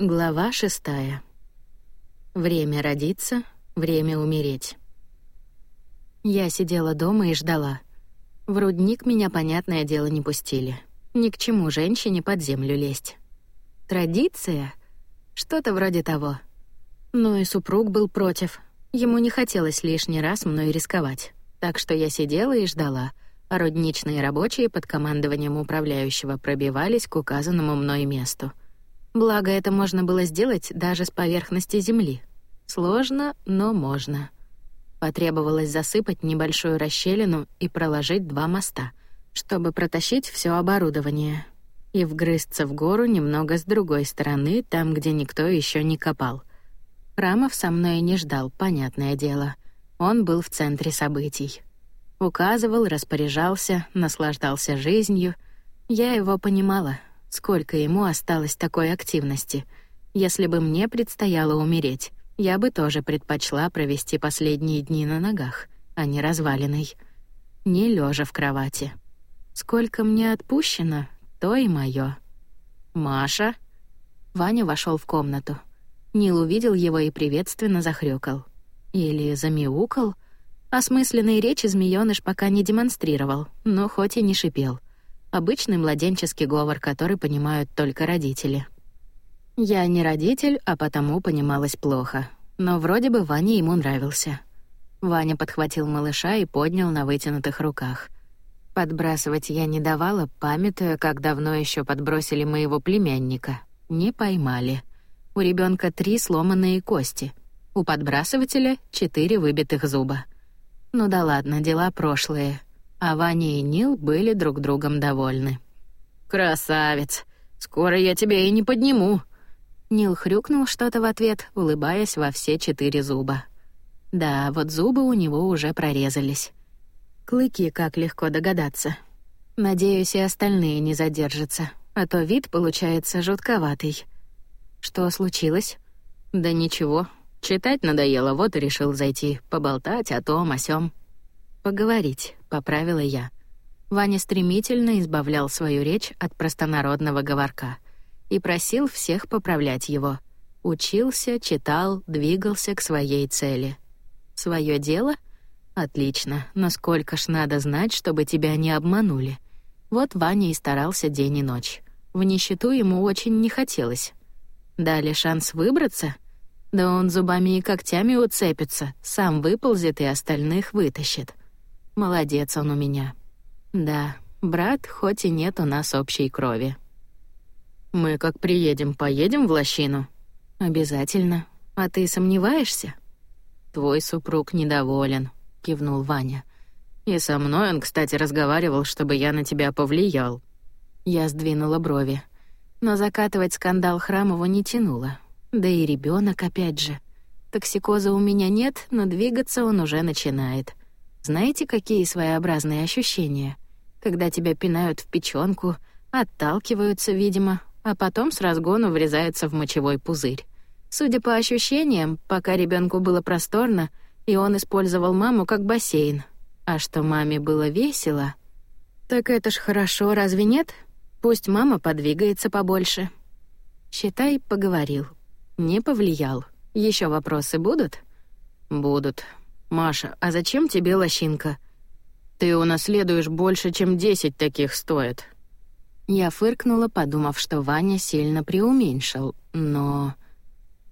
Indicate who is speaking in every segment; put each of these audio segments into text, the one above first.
Speaker 1: Глава шестая. Время родиться, время умереть. Я сидела дома и ждала. В рудник меня, понятное дело, не пустили. Ни к чему женщине под землю лезть. Традиция? Что-то вроде того. Но и супруг был против. Ему не хотелось лишний раз мной рисковать. Так что я сидела и ждала, а рудничные рабочие под командованием управляющего пробивались к указанному мной месту — Благо, это можно было сделать даже с поверхности земли. Сложно, но можно. Потребовалось засыпать небольшую расщелину и проложить два моста, чтобы протащить все оборудование и вгрызться в гору немного с другой стороны, там, где никто еще не копал. Рамов со мной не ждал, понятное дело. Он был в центре событий. Указывал, распоряжался, наслаждался жизнью. Я его понимала — Сколько ему осталось такой активности? Если бы мне предстояло умереть, я бы тоже предпочла провести последние дни на ногах, а не разваленной. Не лежа в кровати. Сколько мне отпущено, то и моё. Маша. Ваня вошел в комнату. Нил увидел его и приветственно захрюкал. Или замяукал. Осмысленной речи змеёныш пока не демонстрировал, но хоть и не шипел. Обычный младенческий говор, который понимают только родители. Я не родитель, а потому понималась плохо. Но вроде бы Ваня ему нравился. Ваня подхватил малыша и поднял на вытянутых руках. Подбрасывать я не давала, памятуя, как давно еще подбросили моего племянника. Не поймали. У ребенка три сломанные кости. У подбрасывателя четыре выбитых зуба. Ну да ладно, дела прошлые а Ваня и Нил были друг другом довольны. «Красавец! Скоро я тебя и не подниму!» Нил хрюкнул что-то в ответ, улыбаясь во все четыре зуба. Да, вот зубы у него уже прорезались. Клыки, как легко догадаться. Надеюсь, и остальные не задержатся, а то вид получается жутковатый. Что случилось? Да ничего. Читать надоело, вот и решил зайти, поболтать о том, о сём. Поговорить, поправила я. Ваня стремительно избавлял свою речь от простонародного говорка и просил всех поправлять его. Учился, читал, двигался к своей цели. Своё дело? Отлично, но сколько ж надо знать, чтобы тебя не обманули. Вот Ваня и старался день и ночь. В нищету ему очень не хотелось. Дали шанс выбраться? Да он зубами и когтями уцепится, сам выползет и остальных вытащит. Молодец он у меня. Да, брат, хоть и нет у нас общей крови. Мы как приедем, поедем в лощину? Обязательно. А ты сомневаешься? Твой супруг недоволен, кивнул Ваня. И со мной он, кстати, разговаривал, чтобы я на тебя повлиял. Я сдвинула брови. Но закатывать скандал Храмову не тянуло. Да и ребенок опять же. Токсикоза у меня нет, но двигаться он уже начинает. Знаете, какие своеобразные ощущения? Когда тебя пинают в печёнку, отталкиваются, видимо, а потом с разгону врезаются в мочевой пузырь. Судя по ощущениям, пока ребенку было просторно, и он использовал маму как бассейн. А что маме было весело... Так это ж хорошо, разве нет? Пусть мама подвигается побольше. Считай, поговорил. Не повлиял. Еще вопросы будут? Будут. «Маша, а зачем тебе лощинка? Ты унаследуешь больше, чем десять таких стоит». Я фыркнула, подумав, что Ваня сильно преуменьшил, но...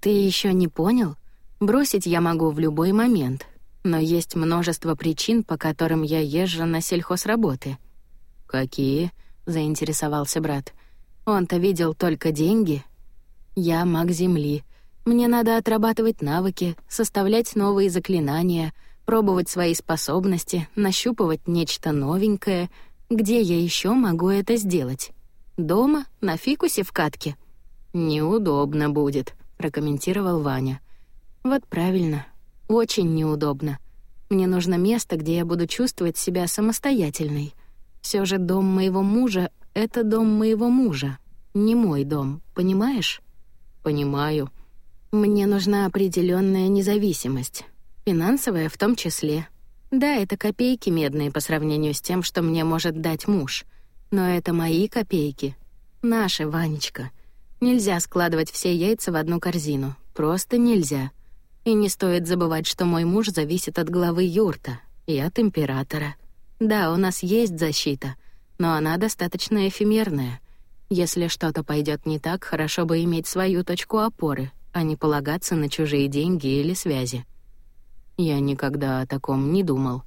Speaker 1: «Ты еще не понял? Бросить я могу в любой момент, но есть множество причин, по которым я езжу на сельхозработы». «Какие?» — заинтересовался брат. «Он-то видел только деньги. Я маг Земли, мне надо отрабатывать навыки, составлять новые заклинания, пробовать свои способности, нащупывать нечто новенькое. Где я еще могу это сделать? Дома, на фикусе в катке. Неудобно будет, прокомментировал Ваня. Вот правильно. Очень неудобно. Мне нужно место, где я буду чувствовать себя самостоятельной. Все же дом моего мужа — это дом моего мужа, не мой дом, понимаешь? Понимаю. Мне нужна определенная независимость, финансовая в том числе. Да, это копейки медные по сравнению с тем, что мне может дать муж, но это мои копейки. Наши, Ванечка. Нельзя складывать все яйца в одну корзину. Просто нельзя. И не стоит забывать, что мой муж зависит от главы юрта и от императора. Да, у нас есть защита, но она достаточно эфемерная. Если что-то пойдет не так, хорошо бы иметь свою точку опоры, а не полагаться на чужие деньги или связи. Я никогда о таком не думал.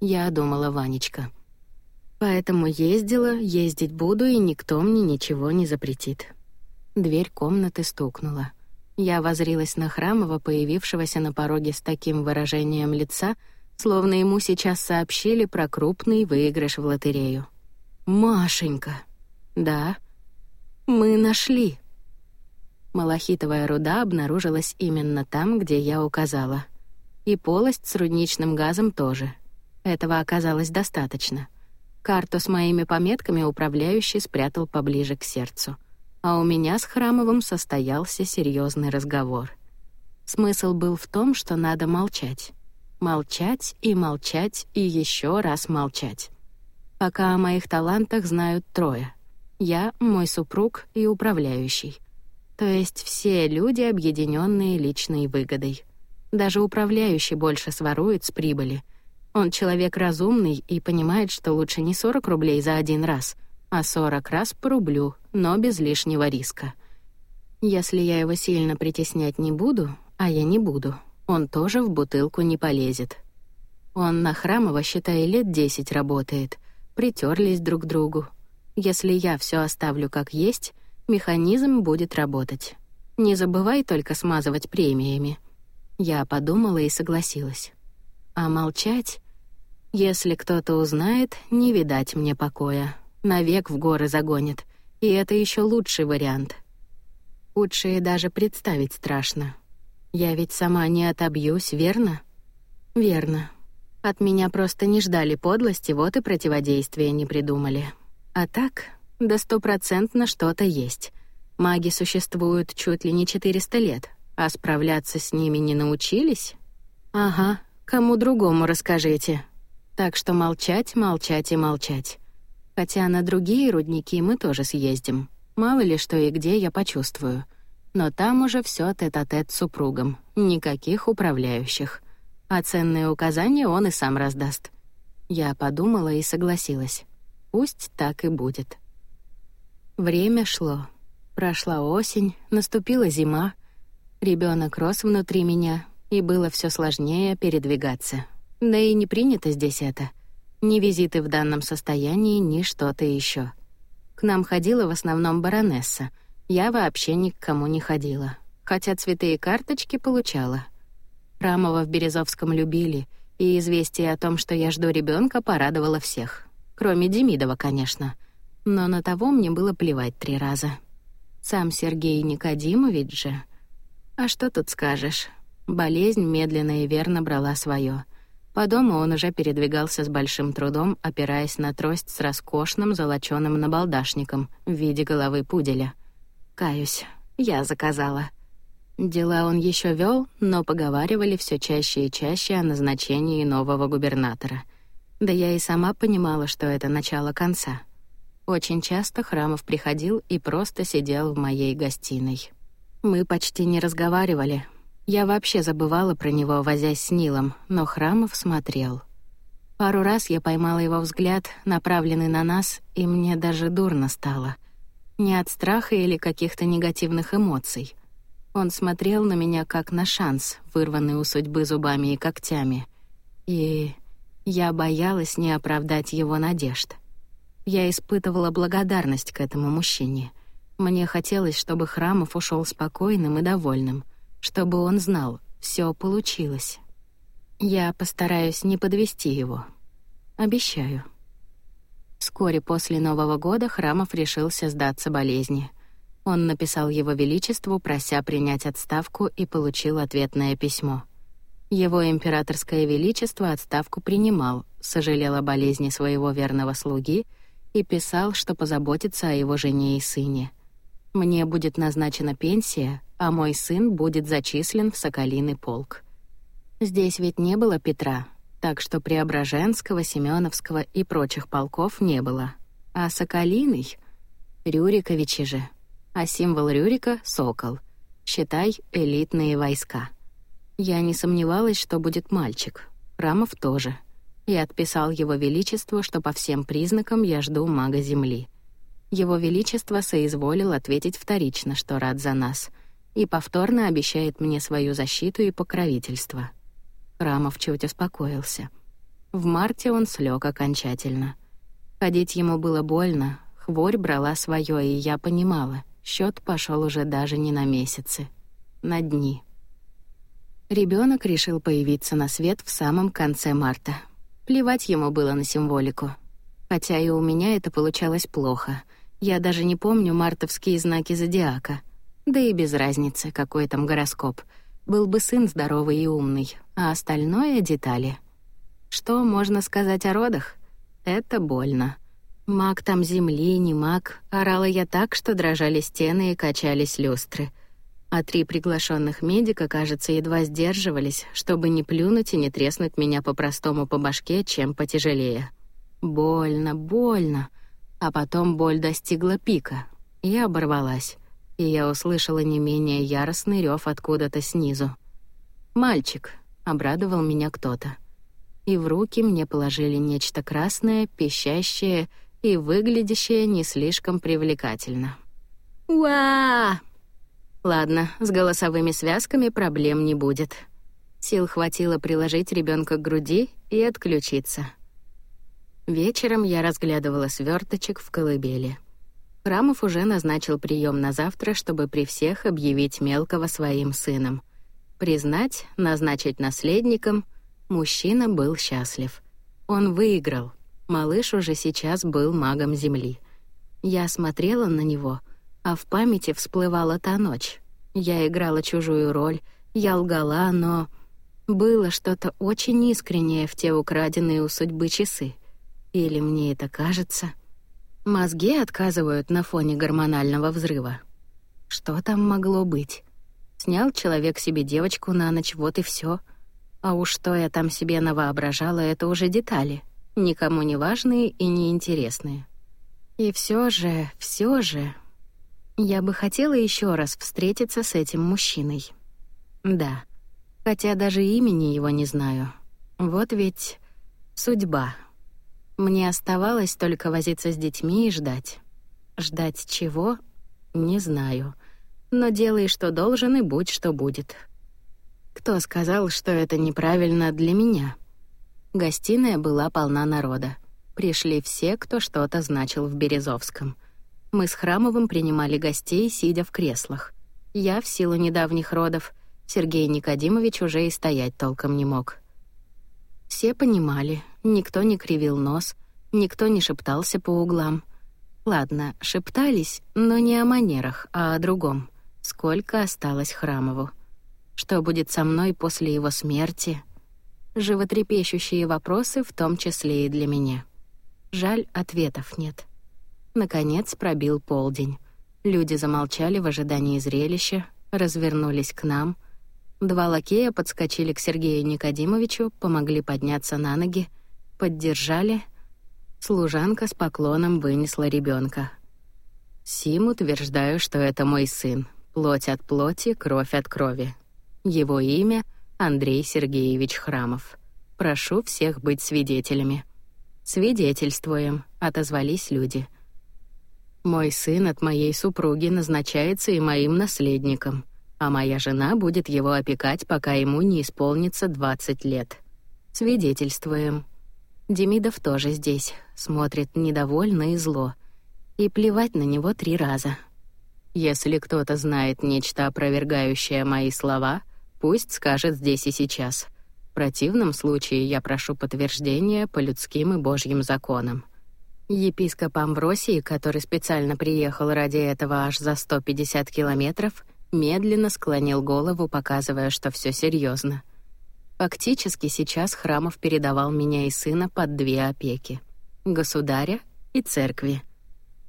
Speaker 1: Я думала, Ванечка. Поэтому ездила, ездить буду, и никто мне ничего не запретит. Дверь комнаты стукнула. Я возрилась на Храмова, появившегося на пороге с таким выражением лица, словно ему сейчас сообщили про крупный выигрыш в лотерею. «Машенька!» «Да?» «Мы нашли!» Малахитовая руда обнаружилась именно там, где я указала. И полость с рудничным газом тоже. Этого оказалось достаточно. Карту с моими пометками управляющий спрятал поближе к сердцу а у меня с Храмовым состоялся серьезный разговор. Смысл был в том, что надо молчать. Молчать и молчать и еще раз молчать. Пока о моих талантах знают трое. Я, мой супруг и управляющий. То есть все люди, объединенные личной выгодой. Даже управляющий больше сворует с прибыли. Он человек разумный и понимает, что лучше не 40 рублей за один раз, а 40 раз по рублю, но без лишнего риска. Если я его сильно притеснять не буду, а я не буду, он тоже в бутылку не полезет. Он на Храмова, считай, лет десять работает, притерлись друг к другу. Если я все оставлю как есть, механизм будет работать. Не забывай только смазывать премиями. Я подумала и согласилась. А молчать? Если кто-то узнает, не видать мне покоя навек в горы загонит. И это еще лучший вариант. Худшее даже представить страшно. Я ведь сама не отобьюсь, верно? Верно. От меня просто не ждали подлости, вот и противодействия не придумали. А так, да стопроцентно что-то есть. Маги существуют чуть ли не 400 лет, а справляться с ними не научились? Ага, кому другому расскажите. Так что молчать, молчать и молчать. Хотя на другие рудники мы тоже съездим. Мало ли что и где я почувствую. Но там уже все тет-а-тет с супругом. Никаких управляющих. А ценные указания он и сам раздаст. Я подумала и согласилась. Пусть так и будет. Время шло. Прошла осень, наступила зима. Ребенок рос внутри меня, и было все сложнее передвигаться. Да и не принято здесь это — ни визиты в данном состоянии, ни что-то еще. К нам ходила в основном баронесса. Я вообще ни к кому не ходила. Хотя цветы и карточки получала. Рамова в Березовском любили, и известие о том, что я жду ребенка, порадовало всех. Кроме Демидова, конечно. Но на того мне было плевать три раза. Сам Сергей Никодимович же... А что тут скажешь? Болезнь медленно и верно брала свое. По дому он уже передвигался с большим трудом, опираясь на трость с роскошным золочёным набалдашником в виде головы пуделя. Каюсь, я заказала. Дела он еще вел, но поговаривали все чаще и чаще о назначении нового губернатора. Да я и сама понимала, что это начало конца. Очень часто Храмов приходил и просто сидел в моей гостиной. Мы почти не разговаривали, я вообще забывала про него, возясь с Нилом, но Храмов смотрел. Пару раз я поймала его взгляд, направленный на нас, и мне даже дурно стало. Не от страха или каких-то негативных эмоций. Он смотрел на меня как на шанс, вырванный у судьбы зубами и когтями. И я боялась не оправдать его надежд. Я испытывала благодарность к этому мужчине. Мне хотелось, чтобы Храмов ушел спокойным и довольным — чтобы он знал, все получилось. Я постараюсь не подвести его. Обещаю. Вскоре после Нового года Храмов решился сдаться болезни. Он написал его величеству, прося принять отставку, и получил ответное письмо. Его императорское величество отставку принимал, сожалел о болезни своего верного слуги и писал, что позаботится о его жене и сыне. Мне будет назначена пенсия, а мой сын будет зачислен в Соколиный полк. Здесь ведь не было Петра, так что Преображенского, Семеновского и прочих полков не было. А Соколиный — Рюриковичи же. а символ Рюрика — сокол. Считай, элитные войска. Я не сомневалась, что будет мальчик. Рамов тоже. И отписал его величеству, что по всем признакам я жду мага Земли. Его величество соизволил ответить вторично, что рад за нас, и повторно обещает мне свою защиту и покровительство. Рамов чуть успокоился. В марте он слег окончательно. Ходить ему было больно, хворь брала свое, и я понимала, счет пошел уже даже не на месяцы, на дни. Ребенок решил появиться на свет в самом конце марта. Плевать ему было на символику. Хотя и у меня это получалось плохо. Я даже не помню мартовские знаки зодиака. Да и без разницы, какой там гороскоп. Был бы сын здоровый и умный, а остальное — детали. Что можно сказать о родах? Это больно. Маг там земли, не маг. Орала я так, что дрожали стены и качались люстры. А три приглашенных медика, кажется, едва сдерживались, чтобы не плюнуть и не треснуть меня по-простому по башке, чем потяжелее. Больно, больно. А потом боль достигла пика и оборвалась. И я услышала не менее яростный рев откуда-то снизу. «Мальчик», — обрадовал меня кто-то. И в руки мне положили нечто красное, пищащее и выглядящее не слишком привлекательно. «Уа!» Ладно, с голосовыми связками проблем не будет. Сил хватило приложить ребенка к груди и отключиться. Вечером я разглядывала сверточек в колыбели. Храмов уже назначил прием на завтра, чтобы при всех объявить мелкого своим сыном. Признать, назначить наследником. Мужчина был счастлив. Он выиграл — Малыш уже сейчас был магом Земли. Я смотрела на него, а в памяти всплывала та ночь. Я играла чужую роль, я лгала, но... Было что-то очень искреннее в те украденные у судьбы часы. Или мне это кажется? Мозги отказывают на фоне гормонального взрыва. Что там могло быть? Снял человек себе девочку на ночь, вот и все. А уж что я там себе навоображала, это уже детали — никому не важные и неинтересные. И все же, все же, я бы хотела еще раз встретиться с этим мужчиной. Да, хотя даже имени его не знаю. Вот ведь судьба. Мне оставалось только возиться с детьми и ждать. Ждать чего? Не знаю. Но делай, что должен, и будь, что будет. Кто сказал, что это неправильно для меня?» Гостиная была полна народа. Пришли все, кто что-то значил в Березовском. Мы с Храмовым принимали гостей, сидя в креслах. Я в силу недавних родов, Сергей Никодимович уже и стоять толком не мог. Все понимали, никто не кривил нос, никто не шептался по углам. Ладно, шептались, но не о манерах, а о другом. Сколько осталось Храмову? Что будет со мной после его смерти — животрепещущие вопросы, в том числе и для меня. Жаль, ответов нет. Наконец пробил полдень. Люди замолчали в ожидании зрелища, развернулись к нам. Два лакея подскочили к Сергею Никодимовичу, помогли подняться на ноги, поддержали. Служанка с поклоном вынесла ребенка. Сим утверждаю, что это мой сын, плоть от плоти, кровь от крови. Его имя Андрей Сергеевич Храмов. Прошу всех быть свидетелями. Свидетельствуем, отозвались люди. Мой сын от моей супруги назначается и моим наследником, а моя жена будет его опекать, пока ему не исполнится 20 лет. Свидетельствуем. Демидов тоже здесь, смотрит недовольно и зло. И плевать на него три раза. Если кто-то знает нечто опровергающее мои слова — Пусть скажет здесь и сейчас. В противном случае я прошу подтверждения по людским и божьим законам. Епископ Амвросий, который специально приехал ради этого аж за 150 километров, медленно склонил голову, показывая, что все серьезно. Фактически сейчас Храмов передавал меня и сына под две опеки — государя и церкви.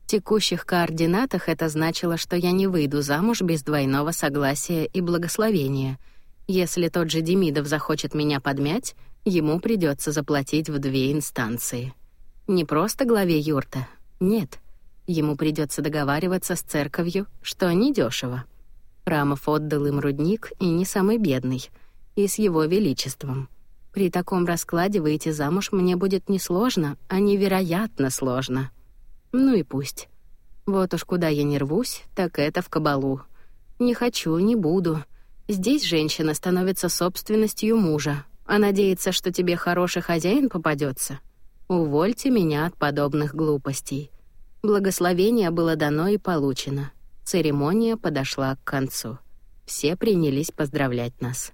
Speaker 1: В текущих координатах это значило, что я не выйду замуж без двойного согласия и благословения — если тот же Демидов захочет меня подмять, ему придется заплатить в две инстанции. Не просто главе юрта. Нет. Ему придется договариваться с церковью, что недешево. Рамов отдал им рудник, и не самый бедный, и с его величеством. При таком раскладе выйти замуж мне будет не сложно, а невероятно сложно. Ну и пусть. Вот уж куда я не рвусь, так это в кабалу. Не хочу, не буду. Здесь женщина становится собственностью мужа, а надеется, что тебе хороший хозяин попадется. Увольте меня от подобных глупостей. Благословение было дано и получено. Церемония подошла к концу. Все принялись поздравлять нас.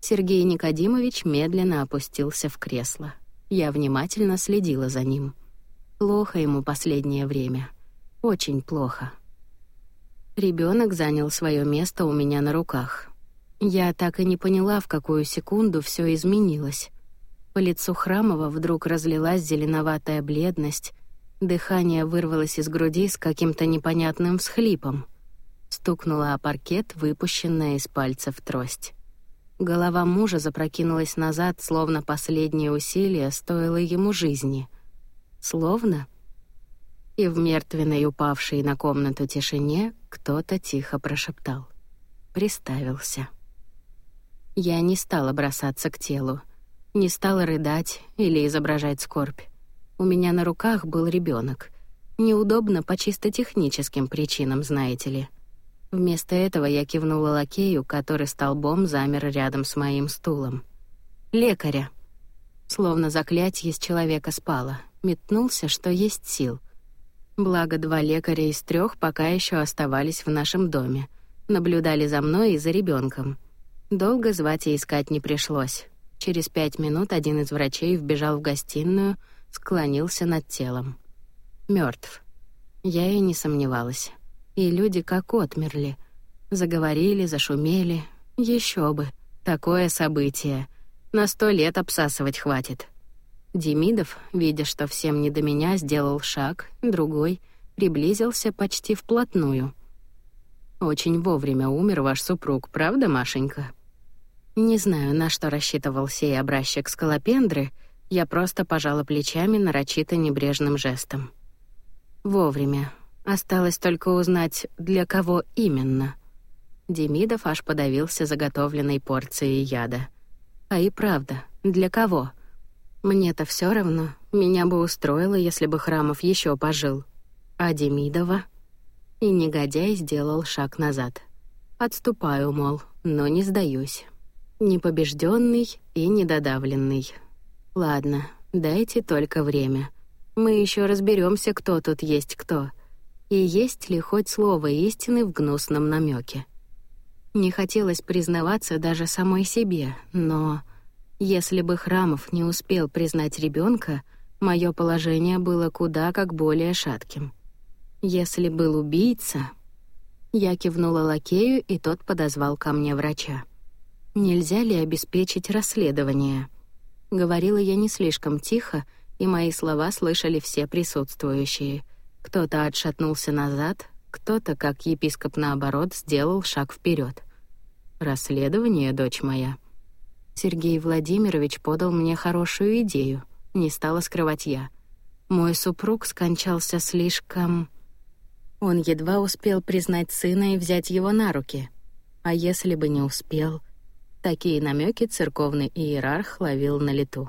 Speaker 1: Сергей Никодимович медленно опустился в кресло. Я внимательно следила за ним. Плохо ему последнее время. Очень плохо. Ребенок занял свое место у меня на руках. Я так и не поняла, в какую секунду все изменилось. По лицу Храмова вдруг разлилась зеленоватая бледность, дыхание вырвалось из груди с каким-то непонятным всхлипом. Стукнула о паркет, выпущенная из пальцев трость. Голова мужа запрокинулась назад, словно последнее усилие стоило ему жизни. Словно и в мертвенной упавшей на комнату тишине кто-то тихо прошептал. Приставился. Я не стала бросаться к телу, не стала рыдать или изображать скорбь. У меня на руках был ребенок. Неудобно по чисто техническим причинам, знаете ли. Вместо этого я кивнула лакею, который столбом замер рядом с моим стулом. «Лекаря!» Словно заклятие с человека спало, метнулся, что есть сил — Благо, два лекаря из трех пока еще оставались в нашем доме. Наблюдали за мной и за ребенком. Долго звать и искать не пришлось. Через пять минут один из врачей вбежал в гостиную, склонился над телом. Мертв. Я и не сомневалась. И люди как отмерли. Заговорили, зашумели. Еще бы. Такое событие. На сто лет обсасывать хватит. Демидов, видя, что всем не до меня, сделал шаг, другой, приблизился почти вплотную. «Очень вовремя умер ваш супруг, правда, Машенька?» Не знаю, на что рассчитывал сей образчик скалопендры, я просто пожала плечами нарочито небрежным жестом. Вовремя. Осталось только узнать, для кого именно. Демидов аж подавился заготовленной порцией яда. А и правда, для кого? — мне-то все равно, меня бы устроило, если бы Храмов еще пожил. А Демидова? И негодяй сделал шаг назад. Отступаю, мол, но не сдаюсь. Непобежденный и недодавленный. Ладно, дайте только время. Мы еще разберемся, кто тут есть кто. И есть ли хоть слово истины в гнусном намеке. Не хотелось признаваться даже самой себе, но... Если бы Храмов не успел признать ребенка, мое положение было куда как более шатким. Если был убийца... Я кивнула лакею, и тот подозвал ко мне врача. «Нельзя ли обеспечить расследование?» Говорила я не слишком тихо, и мои слова слышали все присутствующие. Кто-то отшатнулся назад, кто-то, как епископ наоборот, сделал шаг вперед. «Расследование, дочь моя?» Сергей Владимирович подал мне хорошую идею, не стала скрывать я. Мой супруг скончался слишком... Он едва успел признать сына и взять его на руки. А если бы не успел... Такие намеки церковный иерарх ловил на лету.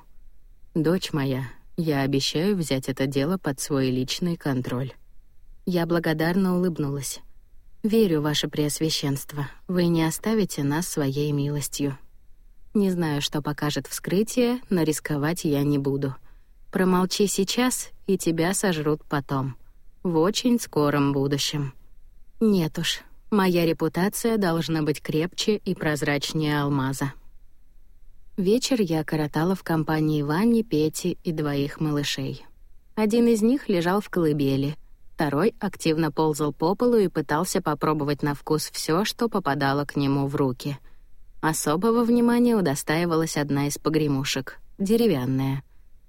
Speaker 1: «Дочь моя, я обещаю взять это дело под свой личный контроль». Я благодарно улыбнулась. «Верю, ваше преосвященство, вы не оставите нас своей милостью». Не знаю, что покажет вскрытие, но рисковать я не буду. Промолчи сейчас, и тебя сожрут потом. В очень скором будущем. Нет уж, моя репутация должна быть крепче и прозрачнее алмаза. Вечер я коротала в компании Вани, Пети и двоих малышей. Один из них лежал в колыбели, второй активно ползал по полу и пытался попробовать на вкус все, что попадало к нему в руки — Особого внимания удостаивалась одна из погремушек, деревянная.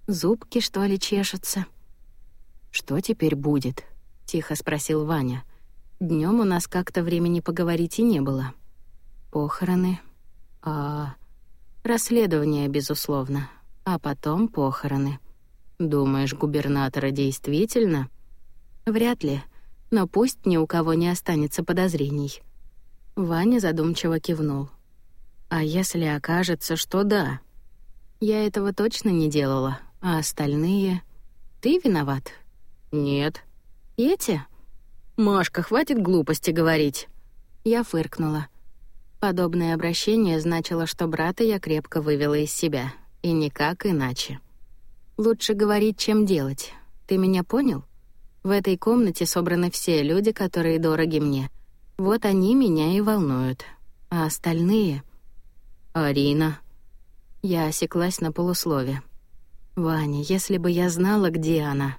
Speaker 1: Зубки, что ли, чешутся? «Что теперь будет?» — тихо спросил Ваня. Днем у нас как-то времени поговорить и не было. Похороны. А... Расследование, безусловно. А потом похороны. Думаешь, губернатора действительно? Вряд ли, но пусть ни у кого не останется подозрений. Ваня задумчиво кивнул. А если окажется, что да? Я этого точно не делала, а остальные... Ты виноват? Нет. Эти? Машка, хватит глупости говорить. Я фыркнула. Подобное обращение значило, что брата я крепко вывела из себя, и никак иначе. Лучше говорить, чем делать. Ты меня понял? В этой комнате собраны все люди, которые дороги мне. Вот они меня и волнуют. А остальные... Арина. Я осеклась на полуслове. Ваня, если бы я знала, где она.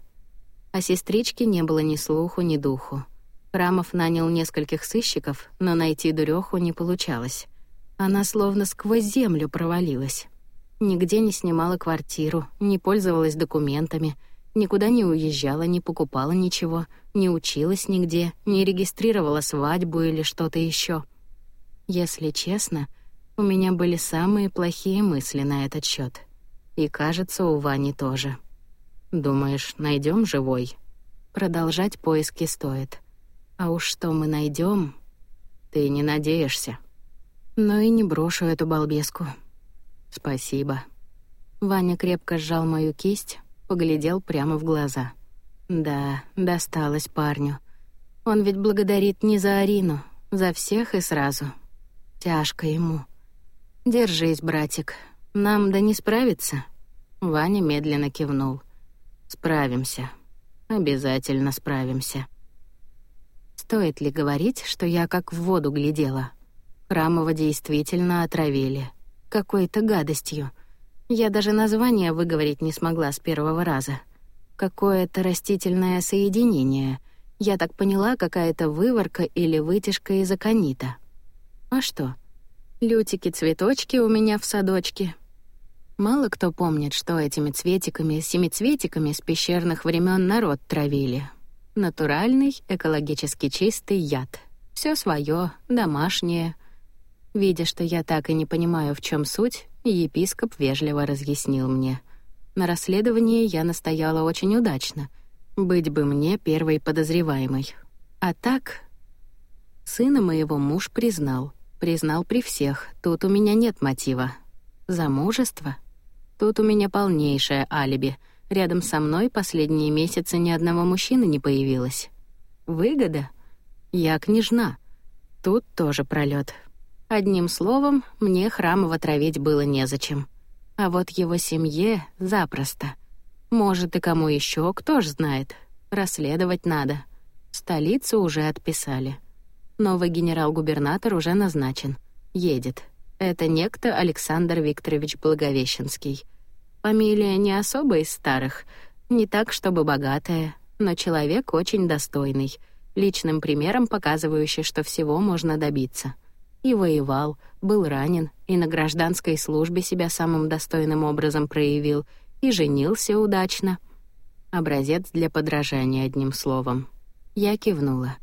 Speaker 1: О сестричке не было ни слуху, ни духу. Рамов нанял нескольких сыщиков, но найти дуреху не получалось. Она словно сквозь землю провалилась. Нигде не снимала квартиру, не пользовалась документами, никуда не уезжала, не покупала ничего, не училась нигде, не регистрировала свадьбу или что-то еще. Если честно, у меня были самые плохие мысли на этот счет. И, кажется, у Вани тоже. Думаешь, найдем живой? Продолжать поиски стоит. А уж что мы найдем, ты не надеешься. Но и не брошу эту балбеску. Спасибо. Ваня крепко сжал мою кисть, поглядел прямо в глаза. Да, досталось парню. Он ведь благодарит не за Арину, за всех и сразу. Тяжко ему. Держись, братик. Нам да не справиться. Ваня медленно кивнул. Справимся. Обязательно справимся. Стоит ли говорить, что я как в воду глядела? Храмова действительно отравили. Какой-то гадостью. Я даже название выговорить не смогла с первого раза. Какое-то растительное соединение. Я так поняла, какая-то выворка или вытяжка из аконита. А что? Лютики-цветочки у меня в садочке. Мало кто помнит, что этими цветиками, семицветиками с пещерных времен народ травили, Натуральный, экологически чистый яд. Все свое, домашнее. Видя, что я так и не понимаю, в чем суть, епископ вежливо разъяснил мне. На расследовании я настояла очень удачно. Быть бы мне первой подозреваемой. А так... Сына моего муж признал. Признал при всех. Тут у меня нет мотива. Замужество? Тут у меня полнейшее алиби — Рядом со мной последние месяцы ни одного мужчины не появилось. Выгода? Я княжна. Тут тоже пролет. Одним словом, мне Храмова травить было незачем. А вот его семье запросто. Может, и кому еще, кто ж знает. Расследовать надо. Столицу уже отписали. Новый генерал-губернатор уже назначен. Едет. Это некто Александр Викторович Благовещенский — Фамилия не особо из старых, не так, чтобы богатая, но человек очень достойный, личным примером показывающий, что всего можно добиться. И воевал, был ранен, и на гражданской службе себя самым достойным образом проявил, и женился удачно. Образец для подражания, одним словом. Я кивнула.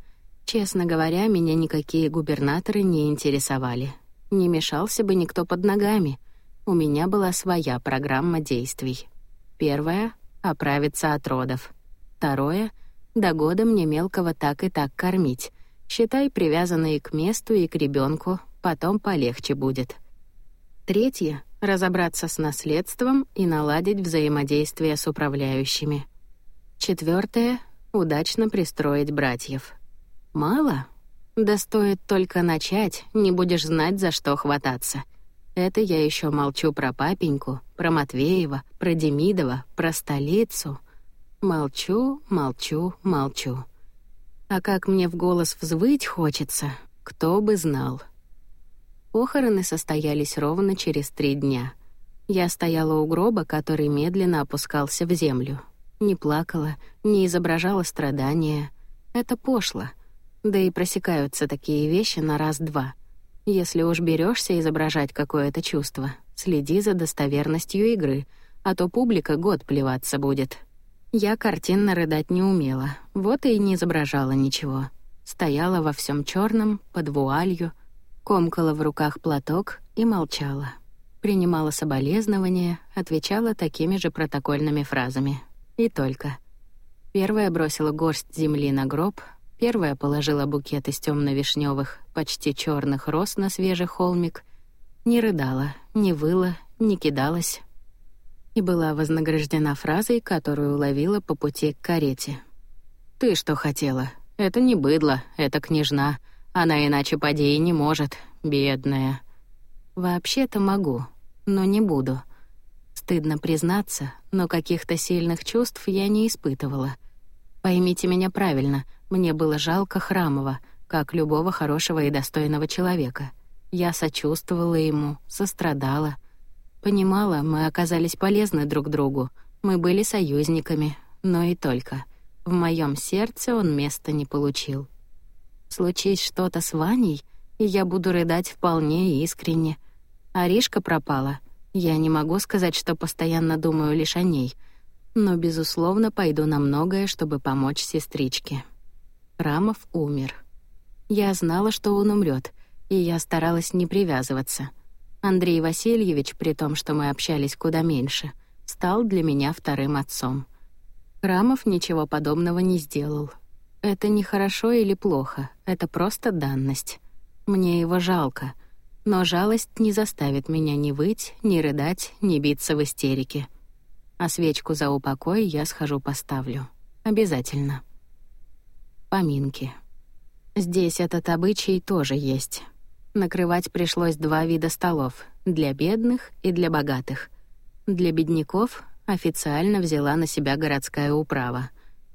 Speaker 1: Честно говоря, меня никакие губернаторы не интересовали. Не мешался бы никто под ногами — у меня была своя программа действий. Первое — оправиться от родов. Второе — до года мне мелкого так и так кормить. Считай, привязанные к месту и к ребенку, потом полегче будет. Третье — разобраться с наследством и наладить взаимодействие с управляющими. Четвертое — удачно пристроить братьев. Мало? Да стоит только начать, не будешь знать, за что хвататься — это я еще молчу про папеньку, про Матвеева, про Демидова, про столицу. Молчу, молчу, молчу. А как мне в голос взвыть хочется, кто бы знал. Похороны состоялись ровно через три дня. Я стояла у гроба, который медленно опускался в землю. Не плакала, не изображала страдания. Это пошло. Да и просекаются такие вещи на раз-два — если уж берешься изображать какое-то чувство, следи за достоверностью игры, а то публика год плеваться будет. Я картинно рыдать не умела, вот и не изображала ничего. Стояла во всем черном, под вуалью, комкала в руках платок и молчала. Принимала соболезнования, отвечала такими же протокольными фразами. И только. Первая бросила горсть земли на гроб, первая положила букет из темно-вишневых, почти черных роз на свежий холмик, не рыдала, не выла, не кидалась, и была вознаграждена фразой, которую уловила по пути к карете. «Ты что хотела? Это не быдло, это княжна. Она иначе поди и не может, бедная». «Вообще-то могу, но не буду». Стыдно признаться, но каких-то сильных чувств я не испытывала. Поймите меня правильно, мне было жалко Храмова, как любого хорошего и достойного человека. Я сочувствовала ему, сострадала. Понимала, мы оказались полезны друг другу, мы были союзниками, но и только. В моем сердце он места не получил. Случись что-то с Ваней, и я буду рыдать вполне искренне. Аришка пропала. Я не могу сказать, что постоянно думаю лишь о ней, но, безусловно, пойду на многое, чтобы помочь сестричке. Рамов умер. Я знала, что он умрет, и я старалась не привязываться. Андрей Васильевич, при том, что мы общались куда меньше, стал для меня вторым отцом. Рамов ничего подобного не сделал. Это не хорошо или плохо, это просто данность. Мне его жалко, но жалость не заставит меня ни выть, ни рыдать, ни биться в истерике. А свечку за упокой я схожу поставлю. Обязательно. Поминки. Здесь этот обычай тоже есть. Накрывать пришлось два вида столов — для бедных и для богатых. Для бедняков официально взяла на себя городская управа.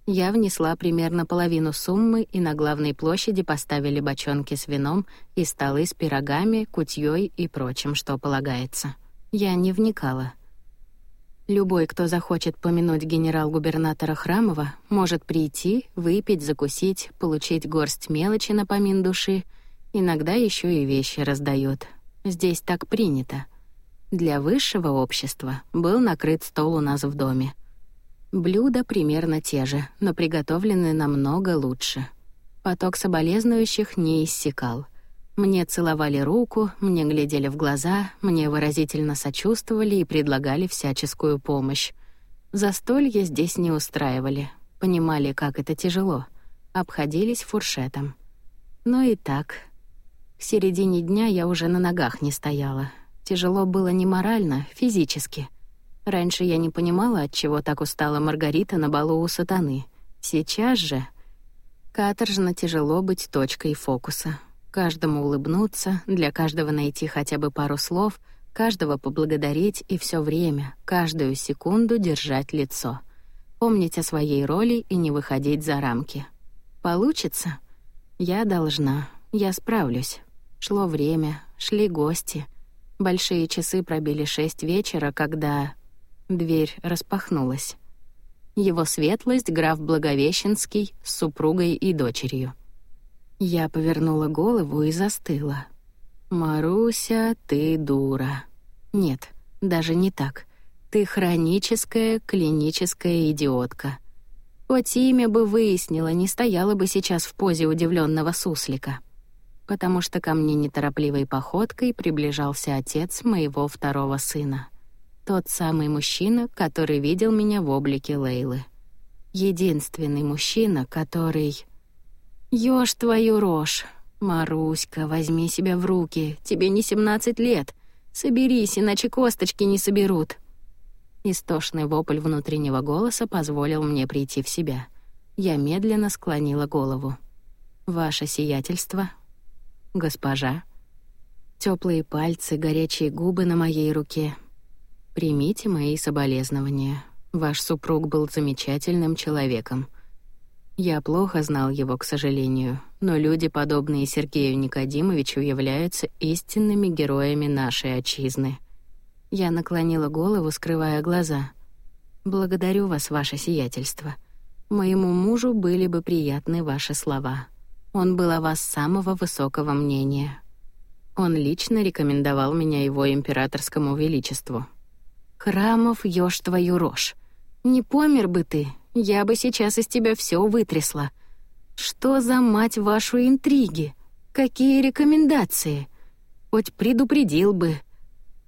Speaker 1: Я внесла примерно половину суммы, и на главной площади поставили бочонки с вином и столы с пирогами, кутьей и прочим, что полагается. Я не вникала. Любой, кто захочет помянуть генерал-губернатора Храмова, может прийти, выпить, закусить, получить горсть мелочи на помин души, иногда еще и вещи раздают. Здесь так принято. Для высшего общества был накрыт стол у нас в доме. Блюда примерно те же, но приготовлены намного лучше. Поток соболезнующих не иссякал. Мне целовали руку, мне глядели в глаза, мне выразительно сочувствовали и предлагали всяческую помощь. Застолье здесь не устраивали, понимали, как это тяжело, обходились фуршетом. Но и так. К середине дня я уже на ногах не стояла, Тяжело было не морально, физически. Раньше я не понимала, от чего так устала Маргарита на балу у сатаны. Сейчас же каторжно тяжело быть точкой фокуса. Каждому улыбнуться, для каждого найти хотя бы пару слов, каждого поблагодарить и все время, каждую секунду держать лицо. Помнить о своей роли и не выходить за рамки. Получится? Я должна. Я справлюсь. Шло время, шли гости — Большие часы пробили шесть вечера, когда дверь распахнулась. Его светлость граф Благовещенский с супругой и дочерью. Я повернула голову и застыла. «Маруся, ты дура». Нет, даже не так. Ты хроническая клиническая идиотка. Хоть имя бы выяснила, не стояла бы сейчас в позе удивленного суслика потому что ко мне неторопливой походкой приближался отец моего второго сына. Тот самый мужчина, который видел меня в облике Лейлы. Единственный мужчина, который... «Ёж твою рожь! Маруська, возьми себя в руки, тебе не 17 лет. Соберись, иначе косточки не соберут». Истошный вопль внутреннего голоса позволил мне прийти в себя. Я медленно склонила голову. «Ваше сиятельство, госпожа. Теплые пальцы, горячие губы на моей руке. Примите мои соболезнования. Ваш супруг был замечательным человеком. Я плохо знал его, к сожалению, но люди, подобные Сергею Никодимовичу, являются истинными героями нашей отчизны. Я наклонила голову, скрывая глаза. Благодарю вас, ваше сиятельство. Моему мужу были бы приятны ваши слова. Он был о вас самого высокого мнения. Он лично рекомендовал меня его императорскому величеству. Храмов, ёж твою рожь. Не помер бы ты, я бы сейчас из тебя все вытрясла. Что за мать вашу интриги? Какие рекомендации? Хоть предупредил бы.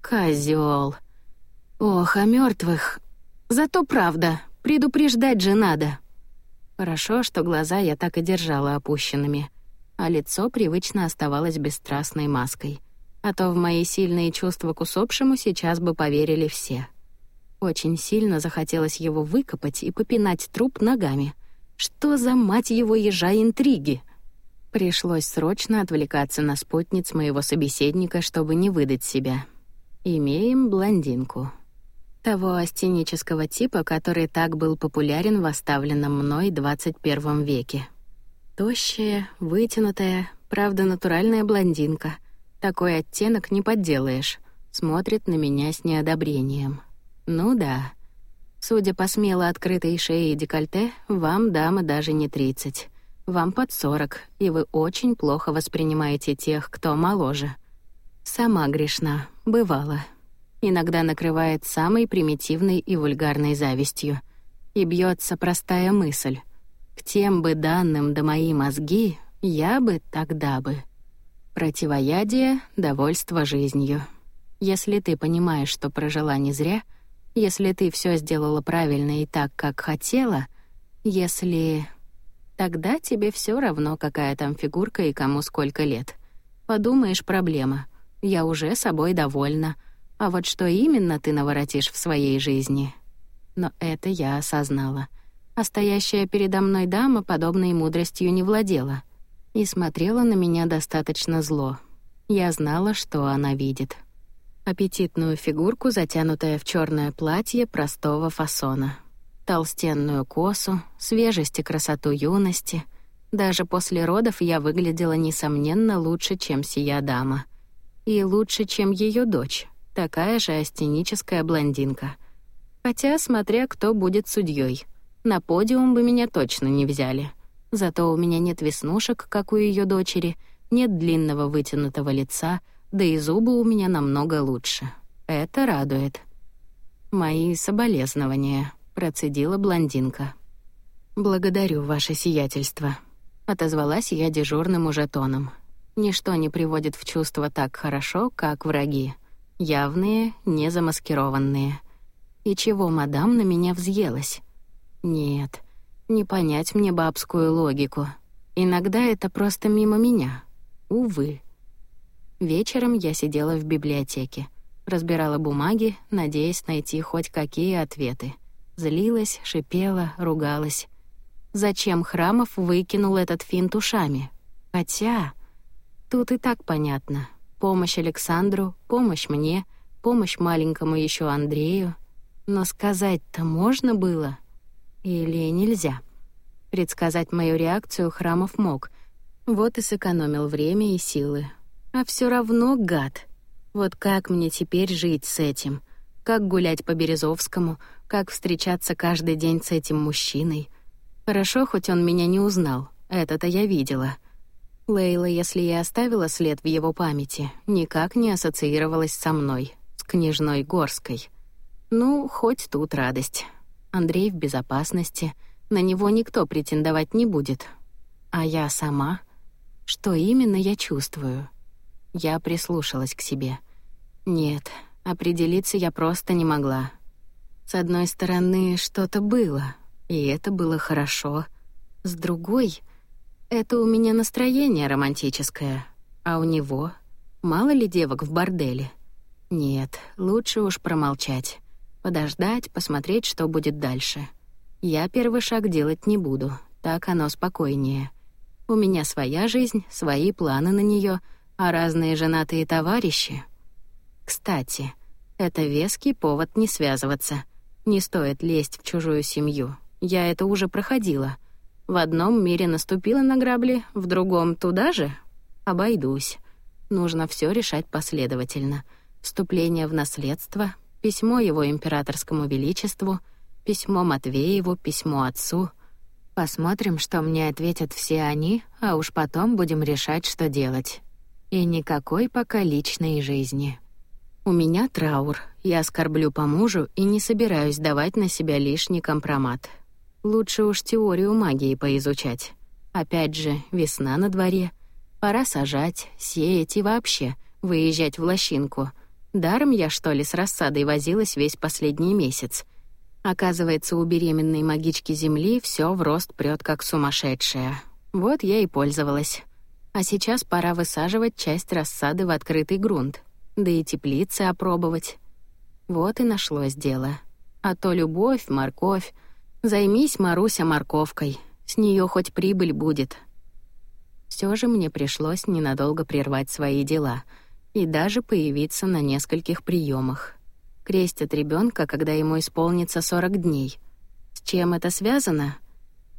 Speaker 1: Козёл. Ох, о мертвых. Зато правда, предупреждать же надо. Хорошо, что глаза я так и держала опущенными, а лицо привычно оставалось бесстрастной маской. А то в мои сильные чувства к усопшему сейчас бы поверили все. Очень сильно захотелось его выкопать и попинать труп ногами. Что за мать его ежа интриги? Пришлось срочно отвлекаться на спутниц моего собеседника, чтобы не выдать себя. Имеем блондинку. Того астенического типа, который так был популярен в оставленном мной 21 веке. Тощая, вытянутая, правда, натуральная блондинка. Такой оттенок не подделаешь. Смотрит на меня с неодобрением. Ну да. Судя по смело открытой шее и декольте, вам, дама, даже не 30. Вам под 40, и вы очень плохо воспринимаете тех, кто моложе. Сама грешна, бывало иногда накрывает самой примитивной и вульгарной завистью. И бьется простая мысль. К тем бы данным до мои мозги, я бы тогда бы. Противоядие — довольство жизнью. Если ты понимаешь, что прожила не зря, если ты все сделала правильно и так, как хотела, если... Тогда тебе все равно, какая там фигурка и кому сколько лет. Подумаешь, проблема. Я уже собой довольна — а вот что именно ты наворотишь в своей жизни? Но это я осознала. А стоящая передо мной дама подобной мудростью не владела и смотрела на меня достаточно зло. Я знала, что она видит. Аппетитную фигурку, затянутая в черное платье простого фасона. Толстенную косу, свежесть и красоту юности. Даже после родов я выглядела, несомненно, лучше, чем сия дама. И лучше, чем ее дочь, такая же астеническая блондинка. Хотя, смотря кто будет судьей, на подиум бы меня точно не взяли. Зато у меня нет веснушек, как у ее дочери, нет длинного вытянутого лица, да и зубы у меня намного лучше. Это радует. «Мои соболезнования», — процедила блондинка. «Благодарю, ваше сиятельство», — отозвалась я дежурным уже тоном. «Ничто не приводит в чувство так хорошо, как враги. Явные, не замаскированные. И чего мадам на меня взъелась? Нет, не понять мне бабскую логику. Иногда это просто мимо меня. Увы. Вечером я сидела в библиотеке. Разбирала бумаги, надеясь найти хоть какие ответы. Злилась, шипела, ругалась. Зачем Храмов выкинул этот финт ушами? Хотя... Тут и так понятно. Помощь Александру, помощь мне, помощь маленькому еще Андрею. Но сказать-то можно было? Или нельзя? Предсказать мою реакцию Храмов мог. Вот и сэкономил время и силы. А все равно гад. Вот как мне теперь жить с этим? Как гулять по Березовскому? Как встречаться каждый день с этим мужчиной? Хорошо, хоть он меня не узнал. Это-то я видела. Лейла, если и оставила след в его памяти, никак не ассоциировалась со мной, с княжной Горской. Ну, хоть тут радость. Андрей в безопасности, на него никто претендовать не будет. А я сама? Что именно я чувствую? Я прислушалась к себе. Нет, определиться я просто не могла. С одной стороны, что-то было, и это было хорошо. С другой — это у меня настроение романтическое, а у него мало ли девок в борделе. Нет, лучше уж промолчать. Подождать, посмотреть, что будет дальше. Я первый шаг делать не буду, так оно спокойнее. У меня своя жизнь, свои планы на нее, а разные женатые товарищи. Кстати, это веский повод не связываться. Не стоит лезть в чужую семью. Я это уже проходила. В одном мире наступила на грабли, в другом туда же? Обойдусь. Нужно все решать последовательно. Вступление в наследство, письмо его императорскому величеству, письмо Матвееву, письмо отцу. Посмотрим, что мне ответят все они, а уж потом будем решать, что делать. И никакой пока личной жизни. У меня траур, я оскорблю по мужу и не собираюсь давать на себя лишний компромат. Лучше уж теорию магии поизучать. Опять же, весна на дворе. Пора сажать, сеять и вообще выезжать в лощинку. Даром я, что ли, с рассадой возилась весь последний месяц. Оказывается, у беременной магички Земли все в рост прет как сумасшедшая. Вот я и пользовалась. А сейчас пора высаживать часть рассады в открытый грунт, да и теплицы опробовать. Вот и нашлось дело. А то любовь, морковь. Займись, Маруся, морковкой. С нее хоть прибыль будет. Все же мне пришлось ненадолго прервать свои дела и даже появиться на нескольких приемах. Крестят ребенка, когда ему исполнится 40 дней. С чем это связано?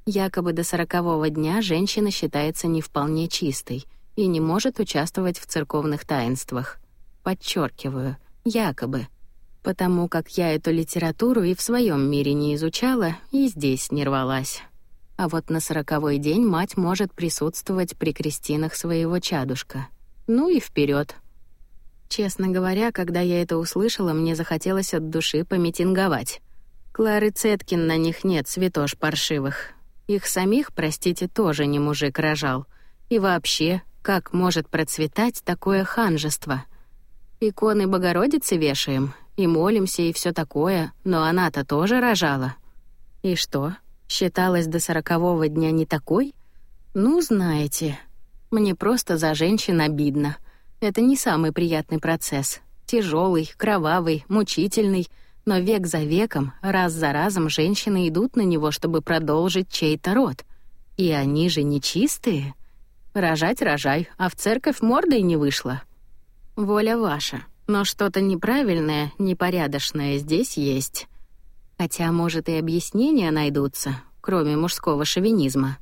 Speaker 1: Якобы до сорокового дня женщина считается не вполне чистой и не может участвовать в церковных таинствах. Подчеркиваю, якобы. Потому как я эту литературу и в своем мире не изучала, и здесь не рвалась. А вот на сороковой день мать может присутствовать при крестинах своего чадушка. Ну и вперед. Честно говоря, когда я это услышала, мне захотелось от души помитинговать. Клары Цеткин на них нет, святош паршивых. Их самих, простите, тоже не мужик рожал. И вообще, как может процветать такое ханжество? Иконы Богородицы вешаем, и молимся, и все такое, но она-то тоже рожала. И что, считалась до сорокового дня не такой? Ну, знаете, мне просто за женщин обидно. Это не самый приятный процесс. Тяжелый, кровавый, мучительный, но век за веком, раз за разом женщины идут на него, чтобы продолжить чей-то род. И они же нечистые. Рожать рожай, а в церковь мордой не вышла. Воля ваша, но что-то неправильное, непорядочное здесь есть. Хотя, может, и объяснения найдутся, кроме мужского шовинизма.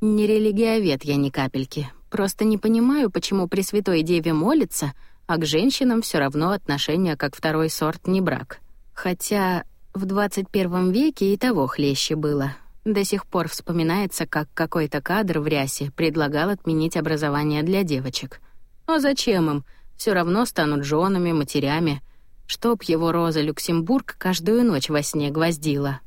Speaker 1: Не религиовед я ни капельки, Просто не понимаю, почему Пресвятой Деве молится, а к женщинам все равно отношение как второй сорт не брак. Хотя в 21 веке и того хлеще было. До сих пор вспоминается, как какой-то кадр в рясе предлагал отменить образование для девочек. А зачем им? Все равно станут женами, матерями. Чтоб его Роза Люксембург каждую ночь во сне гвоздила.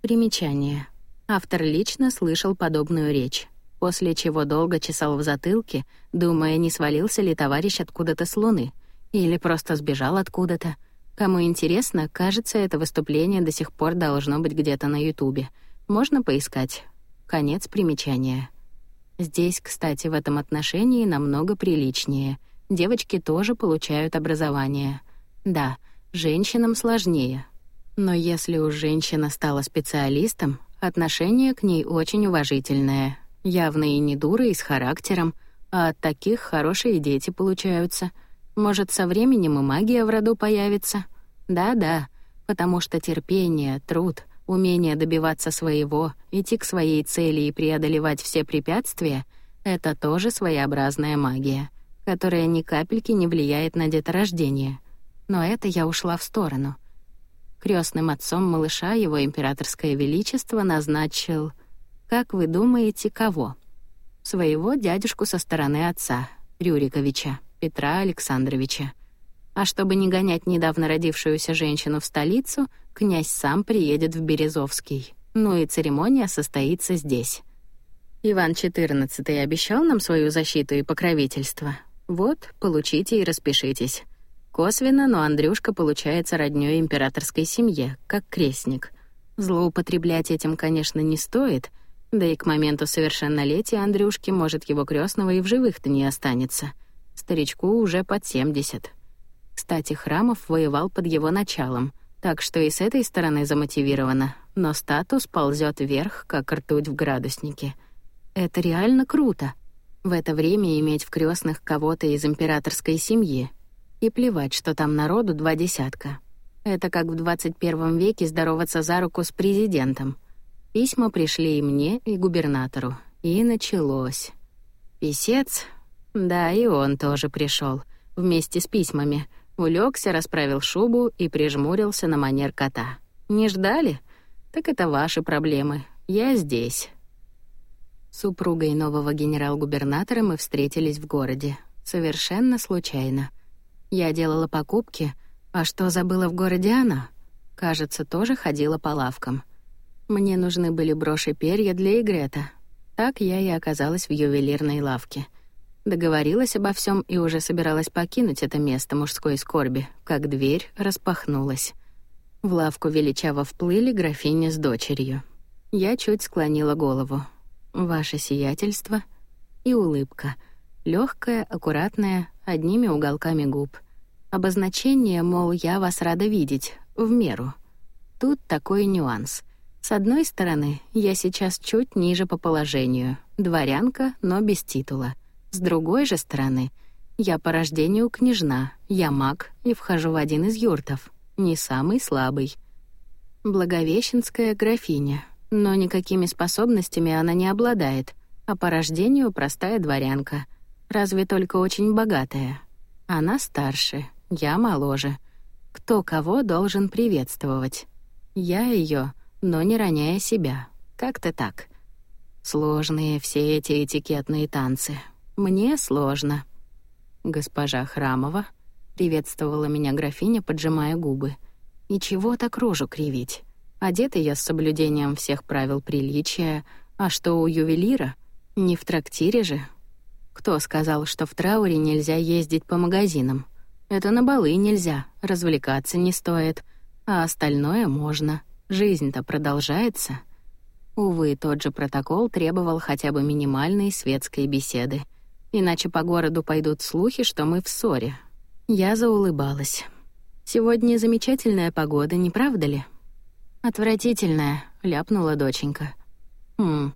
Speaker 1: Примечание. Автор лично слышал подобную речь после чего долго чесал в затылке, думая, не свалился ли товарищ откуда-то с Луны или просто сбежал откуда-то. Кому интересно, кажется, это выступление до сих пор должно быть где-то на Ютубе. Можно поискать. Конец примечания. Здесь, кстати, в этом отношении намного приличнее. Девочки тоже получают образование. Да, женщинам сложнее. Но если уж женщина стала специалистом, отношение к ней очень уважительное, Явно и не дура, и с характером, а от таких хорошие дети получаются. Может, со временем и магия в роду появится? Да-да, потому что терпение, труд, умение добиваться своего, идти к своей цели и преодолевать все препятствия — это тоже своеобразная магия, которая ни капельки не влияет на деторождение. Но это я ушла в сторону. Крестным отцом малыша его императорское величество назначил как вы думаете, кого? Своего дядюшку со стороны отца, Рюриковича, Петра Александровича. А чтобы не гонять недавно родившуюся женщину в столицу, князь сам приедет в Березовский. Ну и церемония состоится здесь. Иван XIV обещал нам свою защиту и покровительство. Вот, получите и распишитесь. Косвенно, но Андрюшка получается роднёй императорской семье, как крестник. Злоупотреблять этим, конечно, не стоит, да и к моменту совершеннолетия Андрюшки, может, его крестного и в живых-то не останется. Старичку уже под 70. Кстати, Храмов воевал под его началом, так что и с этой стороны замотивировано, но статус ползет вверх, как ртуть в градуснике. Это реально круто. В это время иметь в крестных кого-то из императорской семьи. И плевать, что там народу два десятка. Это как в 21 веке здороваться за руку с президентом — Письма пришли и мне, и губернатору. И началось. Писец? Да, и он тоже пришел Вместе с письмами. Улегся, расправил шубу и прижмурился на манер кота. Не ждали? Так это ваши проблемы. Я здесь. Супругой нового генерал-губернатора мы встретились в городе. Совершенно случайно. Я делала покупки, а что забыла в городе она? Кажется, тоже ходила по лавкам. Мне нужны были броши перья для Игрета. Так я и оказалась в ювелирной лавке. Договорилась обо всем и уже собиралась покинуть это место мужской скорби, как дверь распахнулась. В лавку величаво вплыли графиня с дочерью. Я чуть склонила голову. «Ваше сиятельство» и улыбка. легкая, аккуратная, одними уголками губ. Обозначение, мол, я вас рада видеть, в меру. Тут такой нюанс. С одной стороны, я сейчас чуть ниже по положению, дворянка, но без титула. С другой же стороны, я по рождению княжна, я маг и вхожу в один из юртов, не самый слабый. Благовещенская графиня, но никакими способностями она не обладает, а по рождению простая дворянка, разве только очень богатая. Она старше, я моложе. Кто кого должен приветствовать? Я ее, но не роняя себя. Как-то так. Сложные все эти этикетные танцы. Мне сложно. Госпожа Храмова приветствовала меня графиня, поджимая губы. Ничего так рожу кривить. Одета я с соблюдением всех правил приличия, а что у ювелира? Не в трактире же. Кто сказал, что в трауре нельзя ездить по магазинам? Это на балы нельзя, развлекаться не стоит, а остальное можно. Жизнь-то продолжается. Увы, тот же протокол требовал хотя бы минимальной светской беседы. Иначе по городу пойдут слухи, что мы в ссоре. Я заулыбалась. Сегодня замечательная погода, не правда ли? «Отвратительная», — ляпнула доченька. «Хм,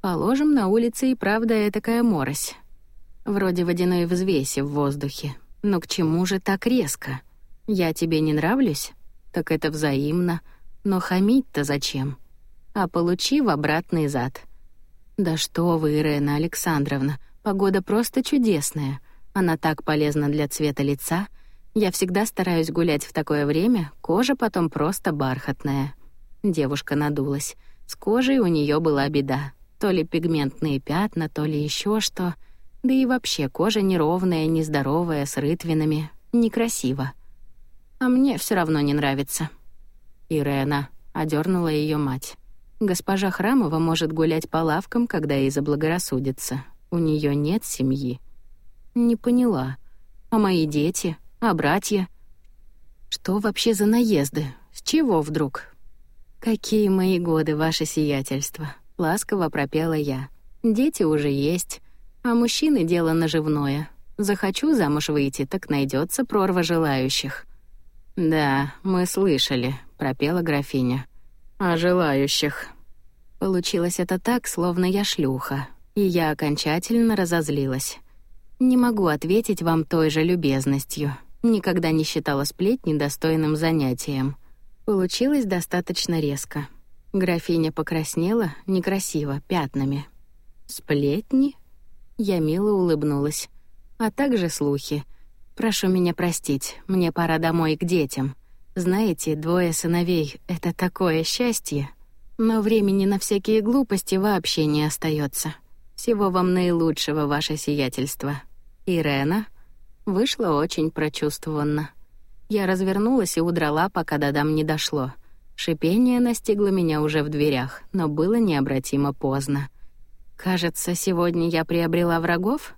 Speaker 1: положим, на улице и правда этакая морось. Вроде водяной взвеси в воздухе. Но к чему же так резко? Я тебе не нравлюсь? Так это взаимно. Но хамить-то зачем? А получи в обратный зад». «Да что вы, Ирена Александровна, погода просто чудесная. Она так полезна для цвета лица. Я всегда стараюсь гулять в такое время, кожа потом просто бархатная». Девушка надулась. С кожей у нее была беда. То ли пигментные пятна, то ли еще что. Да и вообще кожа неровная, нездоровая, с рытвинами. Некрасиво. А мне все равно не нравится. Ирена одернула ее мать. Госпожа Храмова может гулять по лавкам, когда ей заблагорассудится. У нее нет семьи. Не поняла. А мои дети? А братья? Что вообще за наезды? С чего вдруг? «Какие мои годы, ваше сиятельство!» — ласково пропела я. «Дети уже есть, а мужчины — дело наживное. Захочу замуж выйти, так найдется прорва желающих». «Да, мы слышали», — пропела графиня. «О желающих». Получилось это так, словно я шлюха, и я окончательно разозлилась. Не могу ответить вам той же любезностью. Никогда не считала сплетни достойным занятием. Получилось достаточно резко. Графиня покраснела, некрасиво, пятнами. «Сплетни?» Я мило улыбнулась. «А также слухи. Прошу меня простить, мне пора домой к детям. Знаете, двое сыновей — это такое счастье. Но времени на всякие глупости вообще не остается. Всего вам наилучшего, ваше сиятельство. Ирена?» Вышла очень прочувствованно. Я развернулась и удрала, пока до дам не дошло. Шипение настигло меня уже в дверях, но было необратимо поздно. Кажется, сегодня я приобрела врагов?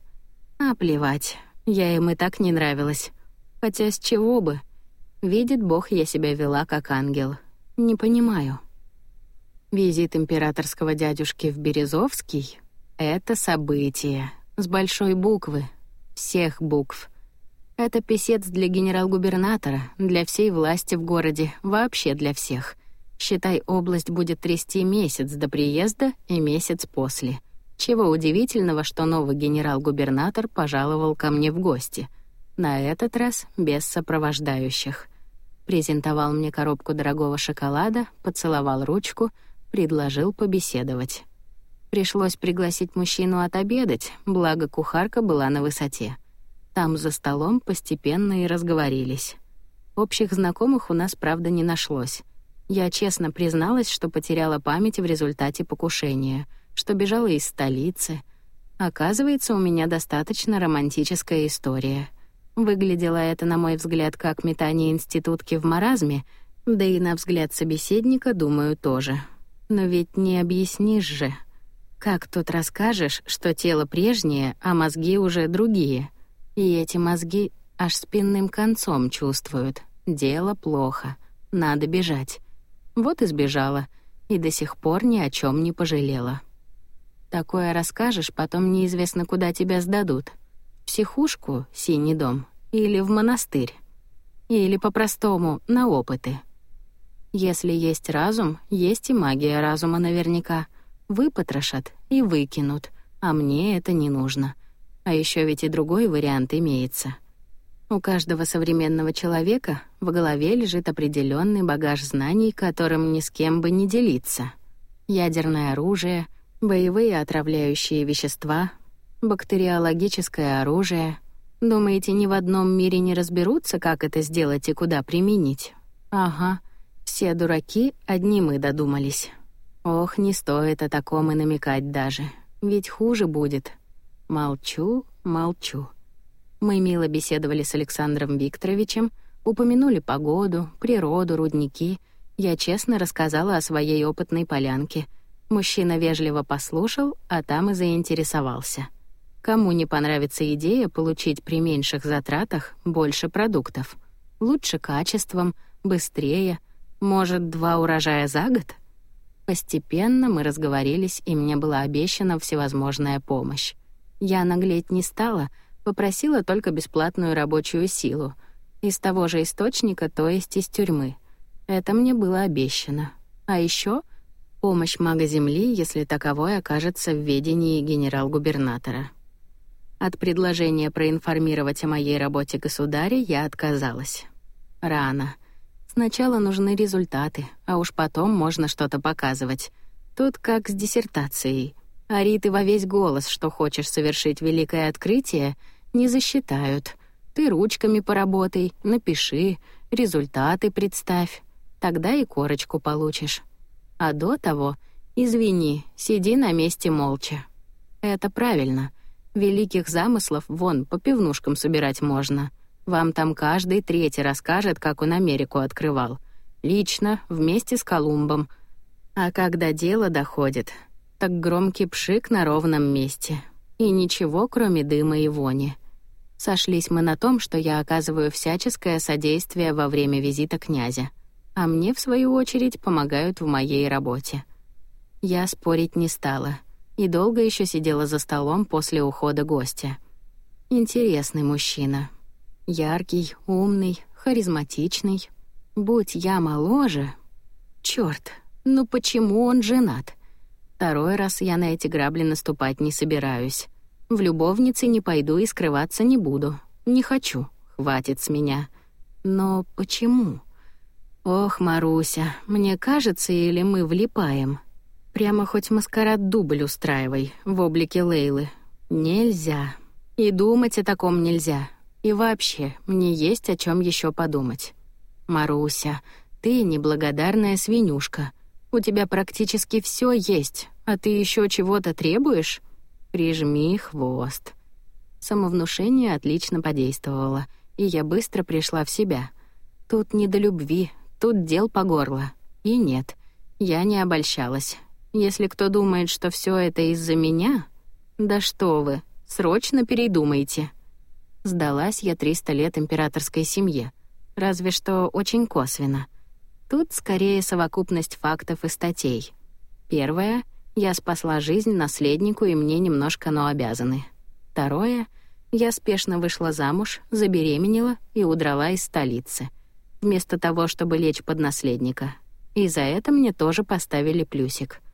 Speaker 1: А плевать, я им и так не нравилась. Хотя с чего бы? Видит Бог, я себя вела как ангел. Не понимаю. Визит императорского дядюшки в Березовский — это событие. С большой буквы. Всех букв — это писец для генерал-губернатора, для всей власти в городе, вообще для всех. Считай, область будет трясти месяц до приезда и месяц после. Чего удивительного, что новый генерал-губернатор пожаловал ко мне в гости. На этот раз без сопровождающих. Презентовал мне коробку дорогого шоколада, поцеловал ручку, предложил побеседовать. Пришлось пригласить мужчину отобедать, благо кухарка была на высоте — там за столом постепенно и разговорились. Общих знакомых у нас, правда, не нашлось. Я честно призналась, что потеряла память в результате покушения, что бежала из столицы. Оказывается, у меня достаточно романтическая история. Выглядело это, на мой взгляд, как метание институтки в маразме, да и на взгляд собеседника, думаю, тоже. Но ведь не объяснишь же. Как тут расскажешь, что тело прежнее, а мозги уже другие — и эти мозги аж спинным концом чувствуют. Дело плохо. Надо бежать. Вот и сбежала, и до сих пор ни о чем не пожалела. Такое расскажешь, потом неизвестно, куда тебя сдадут. В психушку, синий дом, или в монастырь. Или по-простому, на опыты. Если есть разум, есть и магия разума наверняка. Выпотрошат и выкинут, а мне это не нужно. А еще ведь и другой вариант имеется. У каждого современного человека в голове лежит определенный багаж знаний, которым ни с кем бы не делиться. Ядерное оружие, боевые отравляющие вещества, бактериологическое оружие. Думаете, ни в одном мире не разберутся, как это сделать и куда применить? Ага. Все дураки, одни мы додумались. Ох, не стоит о таком и намекать даже. Ведь хуже будет. Молчу, молчу. Мы мило беседовали с Александром Викторовичем, упомянули погоду, природу, рудники. Я честно рассказала о своей опытной полянке. Мужчина вежливо послушал, а там и заинтересовался. Кому не понравится идея получить при меньших затратах больше продуктов? Лучше качеством, быстрее — может, два урожая за год? Постепенно мы разговорились, и мне была обещана всевозможная помощь. Я наглеть не стала, попросила только бесплатную рабочую силу. Из того же источника, то есть из тюрьмы. Это мне было обещано. А еще помощь мага Земли, если таковой окажется в ведении генерал-губернатора. От предложения проинформировать о моей работе государя я отказалась. Рано — Сначала нужны результаты, а уж потом можно что-то показывать. Тут как с диссертацией. Ори ты во весь голос, что хочешь совершить великое открытие, не засчитают. Ты ручками поработай, напиши, результаты представь. Тогда и корочку получишь. А до того, извини, сиди на месте молча. Это правильно. Великих замыслов вон по пивнушкам собирать можно. Вам там каждый третий расскажет, как он Америку открывал. Лично, вместе с Колумбом. А когда дело доходит, так громкий пшик на ровном месте. И ничего, кроме дыма и вони. Сошлись мы на том, что я оказываю всяческое содействие во время визита князя. А мне, в свою очередь, помогают в моей работе. Я спорить не стала. И долго еще сидела за столом после ухода гостя. Интересный мужчина, Яркий, умный, харизматичный. Будь я моложе... Чёрт, ну почему он женат? Второй раз я на эти грабли наступать не собираюсь. В любовнице не пойду и скрываться не буду. Не хочу, хватит с меня. Но почему? Ох, Маруся, мне кажется, или мы влипаем? Прямо хоть маскарад-дубль устраивай в облике Лейлы. Нельзя. И думать о таком нельзя. И вообще, мне есть о чем еще подумать. Маруся, ты неблагодарная свинюшка. У тебя практически все есть, а ты еще чего-то требуешь? Прижми хвост. Самовнушение отлично подействовало, и я быстро пришла в себя. Тут не до любви, тут дел по горло. И нет, я не обольщалась. Если кто думает, что все это из-за меня, да что вы, срочно передумайте. Сдалась я 300 лет императорской семье, разве что очень косвенно. Тут скорее совокупность фактов и статей. Первое — я спасла жизнь наследнику, и мне немножко, но обязаны. Второе — я спешно вышла замуж, забеременела и удрала из столицы, вместо того, чтобы лечь под наследника. И за это мне тоже поставили плюсик —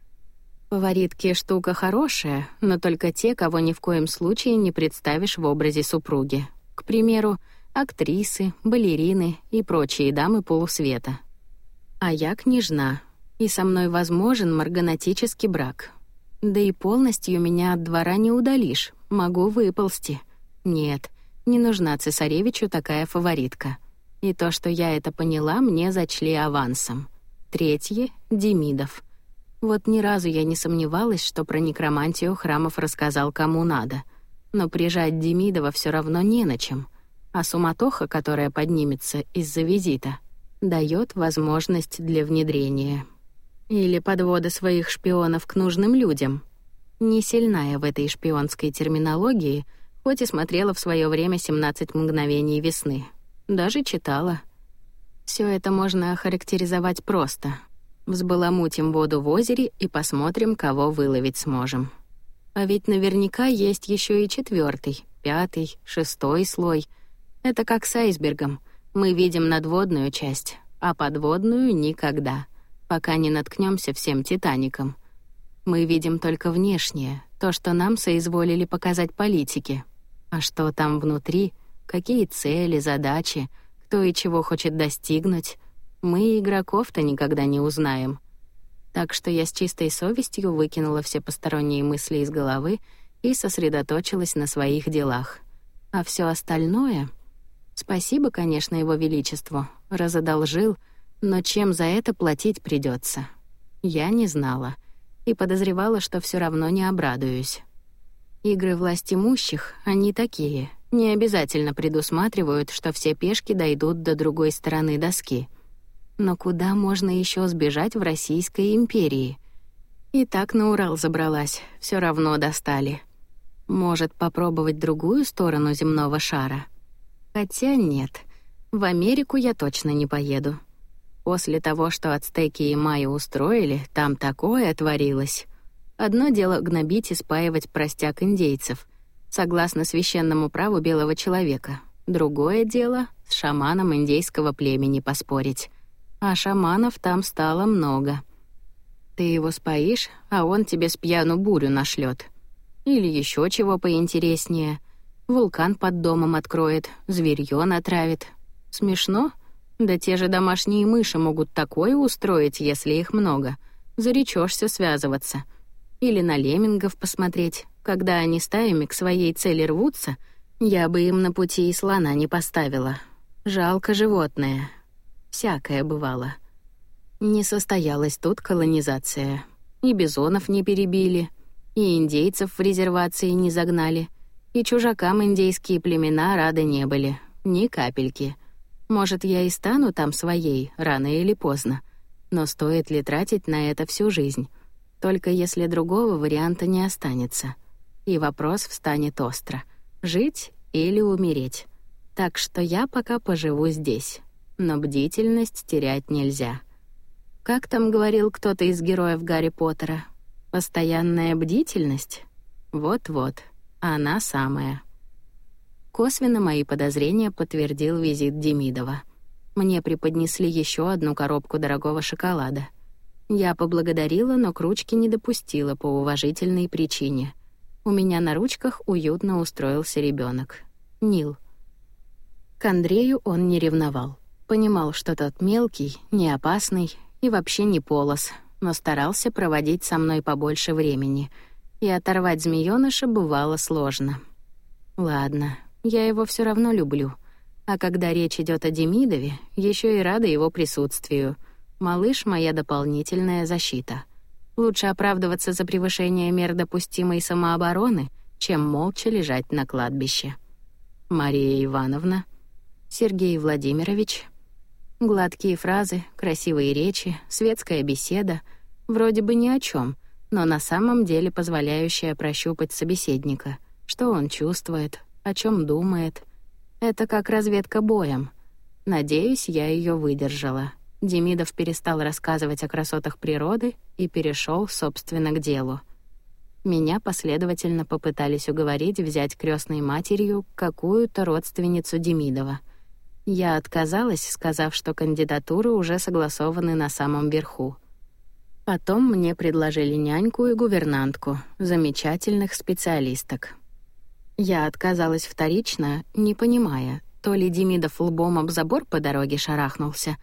Speaker 1: Фаворитки — штука хорошая, но только те, кого ни в коем случае не представишь в образе супруги. К примеру, актрисы, балерины и прочие дамы полусвета. А я княжна, и со мной возможен марганатический брак. Да и полностью меня от двора не удалишь, могу выползти. Нет, не нужна цесаревичу такая фаворитка. И то, что я это поняла, мне зачли авансом. Третье — Демидов — вот ни разу я не сомневалась, что про некромантию храмов рассказал кому надо. Но прижать Демидова все равно не на чем. А суматоха, которая поднимется из-за визита, дает возможность для внедрения. Или подвода своих шпионов к нужным людям. Не сильная в этой шпионской терминологии, хоть и смотрела в свое время «17 мгновений весны». Даже читала. Все это можно охарактеризовать просто. Взбаламутим воду в озере и посмотрим, кого выловить сможем. А ведь наверняка есть еще и четвертый, пятый, шестой слой. Это как с айсбергом. Мы видим надводную часть, а подводную — никогда, пока не наткнемся всем «Титаником». Мы видим только внешнее, то, что нам соизволили показать политики. А что там внутри, какие цели, задачи, кто и чего хочет достигнуть, мы игроков-то никогда не узнаем. Так что я с чистой совестью выкинула все посторонние мысли из головы и сосредоточилась на своих делах. А все остальное... Спасибо, конечно, его величеству, разодолжил, но чем за это платить придется? Я не знала и подозревала, что все равно не обрадуюсь. Игры власть имущих, они такие, не обязательно предусматривают, что все пешки дойдут до другой стороны доски. Но куда можно еще сбежать в Российской империи? И так на Урал забралась, все равно достали. Может, попробовать другую сторону земного шара? Хотя нет, в Америку я точно не поеду. После того, что ацтеки и майя устроили, там такое творилось. Одно дело гнобить и спаивать простяк индейцев, согласно священному праву белого человека. Другое дело — с шаманом индейского племени поспорить. А шаманов там стало много. Ты его споишь, а он тебе с пьяну бурю нашлет. Или еще чего поинтереснее. Вулкан под домом откроет, зверьё натравит. Смешно? — да те же домашние мыши могут такое устроить, если их много. Заречешься связываться. Или на леммингов посмотреть. Когда они стаями к своей цели рвутся, я бы им на пути и слона не поставила. Жалко животное. Всякое бывало. Не состоялась тут колонизация. И бизонов не перебили, и индейцев в резервации не загнали, и чужакам индейские племена рады не были. Ни капельки — может, я и стану там своей, рано или поздно. Но стоит ли тратить на это всю жизнь? Только если другого варианта не останется. И вопрос встанет остро. Жить или умереть? Так что я пока поживу здесь. Но бдительность терять нельзя. Как там говорил кто-то из героев Гарри Поттера? Постоянная бдительность? Вот-вот, она самая. Косвенно мои подозрения подтвердил визит Демидова. Мне преподнесли еще одну коробку дорогого шоколада. Я поблагодарила, но к ручке не допустила по уважительной причине. У меня на ручках уютно устроился ребенок. Нил. К Андрею он не ревновал. Понимал, что тот мелкий, не опасный и вообще не полос, но старался проводить со мной побольше времени. И оторвать змеёныша бывало сложно. Ладно, я его все равно люблю. А когда речь идет о Демидове, еще и рада его присутствию. Малыш — моя дополнительная защита. Лучше оправдываться за превышение мер допустимой самообороны, чем молча лежать на кладбище. Мария Ивановна, Сергей Владимирович. Гладкие фразы, красивые речи, светская беседа. Вроде бы ни о чем, но на самом деле позволяющая прощупать собеседника. Что он чувствует, о чем думает. Это как разведка боем. Надеюсь, я ее выдержала. Демидов перестал рассказывать о красотах природы и перешел, собственно, к делу. Меня последовательно попытались уговорить взять крестной матерью какую-то родственницу Демидова. Я отказалась, сказав, что кандидатуры уже согласованы на самом верху. Потом мне предложили няньку и гувернантку, замечательных специалисток. Я отказалась вторично, не понимая, то ли Демидов лбом об забор по дороге шарахнулся,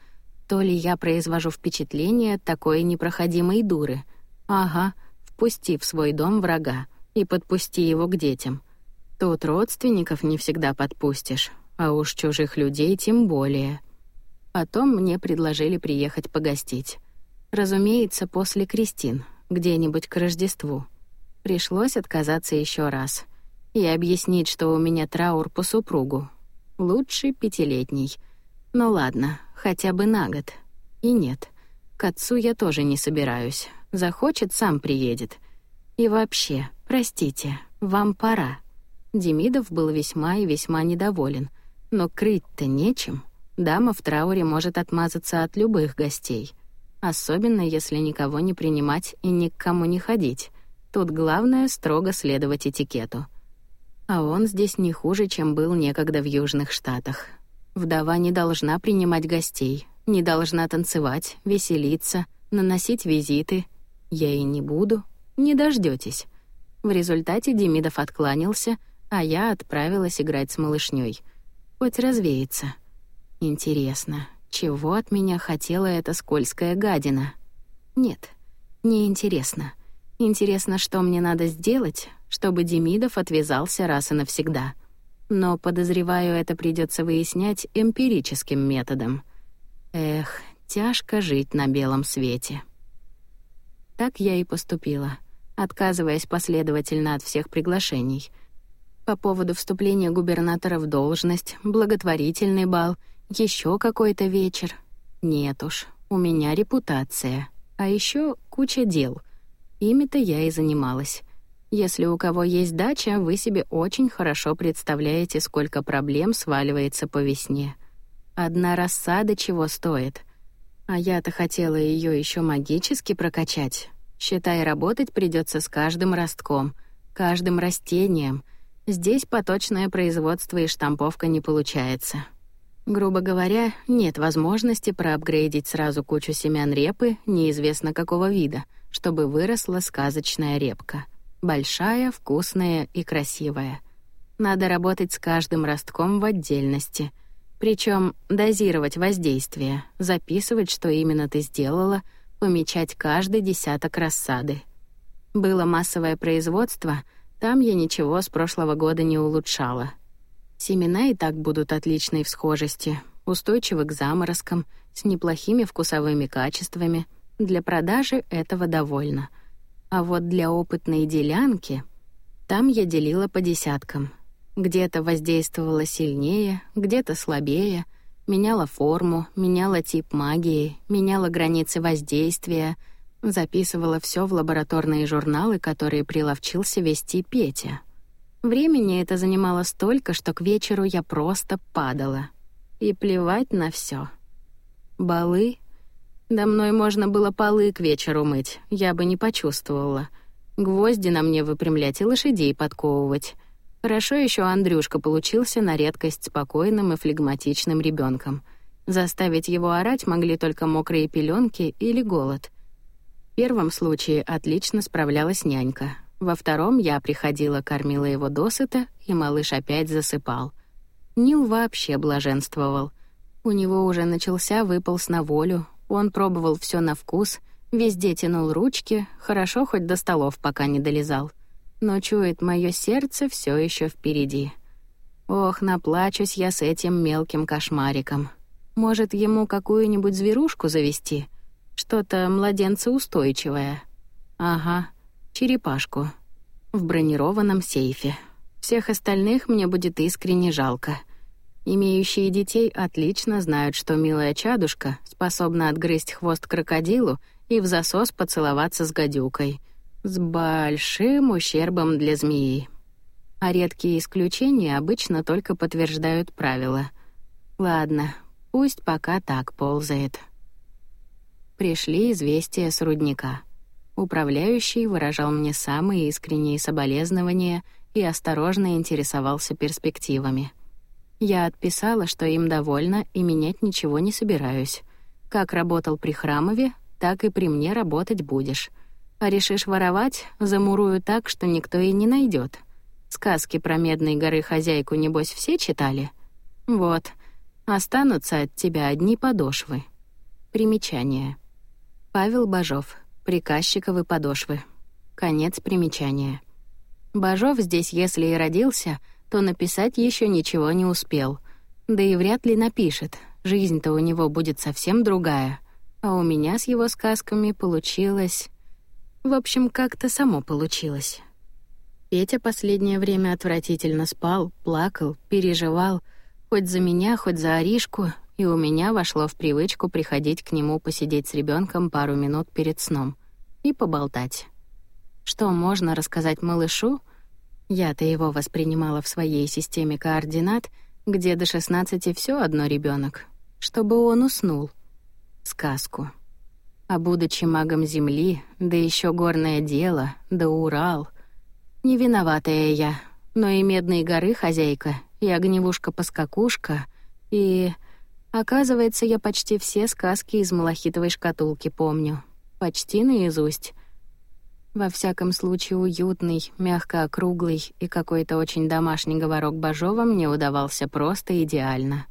Speaker 1: то ли я произвожу впечатление такой непроходимой дуры. Ага, впусти в свой дом врага и подпусти его к детям. Тут родственников не всегда подпустишь, а уж чужих людей тем более. Потом мне предложили приехать погостить. Разумеется, после Кристин, где-нибудь к Рождеству. Пришлось отказаться еще раз — и объяснить, что у меня траур по супругу. Лучше пятилетний. Ну ладно, хотя бы на год. И нет, к отцу я тоже не собираюсь. Захочет, сам приедет. И вообще, простите, вам пора. Демидов был весьма и весьма недоволен. Но крыть-то нечем. Дама в трауре может отмазаться от любых гостей, особенно если никого не принимать и ни к кому не ходить. Тут главное — строго следовать этикету. А он здесь не хуже, чем был некогда в Южных Штатах. Вдова не должна принимать гостей, не должна танцевать, веселиться, наносить визиты. Я и не буду, не дождётесь. В результате Демидов откланялся, а я отправилась играть с малышней. Хоть развеется. Интересно, чего от меня хотела эта скользкая гадина? Нет, не интересно. Интересно, что мне надо сделать, чтобы Демидов отвязался раз и навсегда. Но, подозреваю, это придется выяснять эмпирическим методом. Эх, тяжко жить на белом свете. Так я и поступила, отказываясь последовательно от всех приглашений. По поводу вступления губернатора в должность, благотворительный бал, еще какой-то вечер. Нет уж, у меня репутация. А еще куча дел — Ими-то я и занималась. Если у кого есть дача, вы себе очень хорошо представляете, сколько проблем сваливается по весне. Одна рассада чего стоит. А я-то хотела ее еще магически прокачать. Считай, работать придется с каждым ростком, каждым растением. Здесь поточное производство и штамповка не получается. Грубо говоря, нет возможности проапгрейдить сразу кучу семян репы неизвестно какого вида — чтобы выросла сказочная репка. Большая, вкусная и красивая. Надо работать с каждым ростком в отдельности. Причем дозировать воздействие, записывать, что именно ты сделала, помечать каждый десяток рассады. Было массовое производство, там я ничего с прошлого года не улучшала. Семена и так будут отличной всхожести, устойчивы к заморозкам, с неплохими вкусовыми качествами — для продажи этого довольно. А вот для опытной делянки там я делила по десяткам. Где-то воздействовала сильнее, где-то слабее, меняла форму, меняла тип магии, меняла границы воздействия, записывала все в лабораторные журналы, которые приловчился вести Петя. Времени это занимало столько, что к вечеру я просто падала. И плевать на все. Балы да мной можно было полы к вечеру мыть, я бы не почувствовала. Гвозди на мне выпрямлять и лошадей подковывать. Хорошо еще Андрюшка получился на редкость спокойным и флегматичным ребенком. Заставить его орать могли только мокрые пеленки или голод. Первом случае отлично справлялась нянька. Во втором я приходила, кормила его досыта, и малыш опять засыпал. Нил вообще блаженствовал. У него уже начался выполз на волю, он пробовал все на вкус, везде тянул ручки, хорошо хоть до столов пока не долезал. Но чует мое сердце все еще впереди. Ох, наплачусь я с этим мелким кошмариком. Может, ему какую-нибудь зверушку завести? Что-то младенцеустойчивое. Ага, черепашку. В бронированном сейфе. Всех остальных мне будет искренне жалко — Имеющие детей отлично знают, что милая чадушка способна отгрызть хвост крокодилу и в засос поцеловаться с гадюкой. С большим ущербом для змеи. А редкие исключения обычно только подтверждают правила. Ладно, пусть пока так ползает. Пришли известия с рудника. Управляющий выражал мне самые искренние соболезнования и осторожно интересовался перспективами. Я отписала, что им довольна и менять ничего не собираюсь. Как работал при Храмове, так и при мне работать будешь. А решишь воровать, замурую так, что никто и не найдет. Сказки про Медной горы хозяйку, небось, все читали? Вот, останутся от тебя одни подошвы. Примечание. Павел Бажов. Приказчиковы подошвы. Конец примечания. Бажов здесь, если и родился — то написать еще ничего не успел. Да и вряд ли напишет. Жизнь-то у него будет совсем другая. А у меня с его сказками получилось... В общем, как-то само получилось. Петя последнее время отвратительно спал, плакал, переживал, хоть за меня, хоть за Аришку, и у меня вошло в привычку приходить к нему посидеть с ребенком пару минут перед сном и поболтать. Что можно рассказать малышу, я-то его воспринимала в своей системе координат, где до 16 все одно ребенок. чтобы он уснул. Сказку. А будучи магом земли, да еще горное дело, да Урал. Не виноватая я, но и Медной горы хозяйка, и Огневушка-поскакушка, и... Оказывается, я почти все сказки из малахитовой шкатулки помню. Почти наизусть. Во всяком случае, уютный, мягко округлый и какой-то очень домашний говорок Бажова мне удавался просто идеально.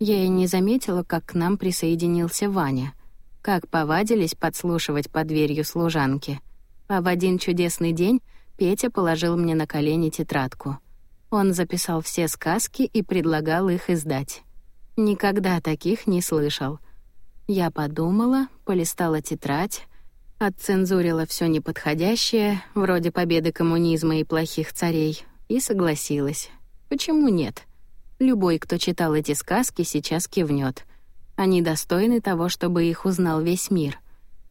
Speaker 1: Я и не заметила, как к нам присоединился Ваня. Как повадились подслушивать под дверью служанки. А в один чудесный день Петя положил мне на колени тетрадку. Он записал все сказки и предлагал их издать. Никогда таких не слышал. Я подумала, полистала тетрадь, отцензурила все неподходящее, вроде победы коммунизма и плохих царей, и согласилась. Почему нет? Любой, кто читал эти сказки, сейчас кивнет. Они достойны того, чтобы их узнал весь мир.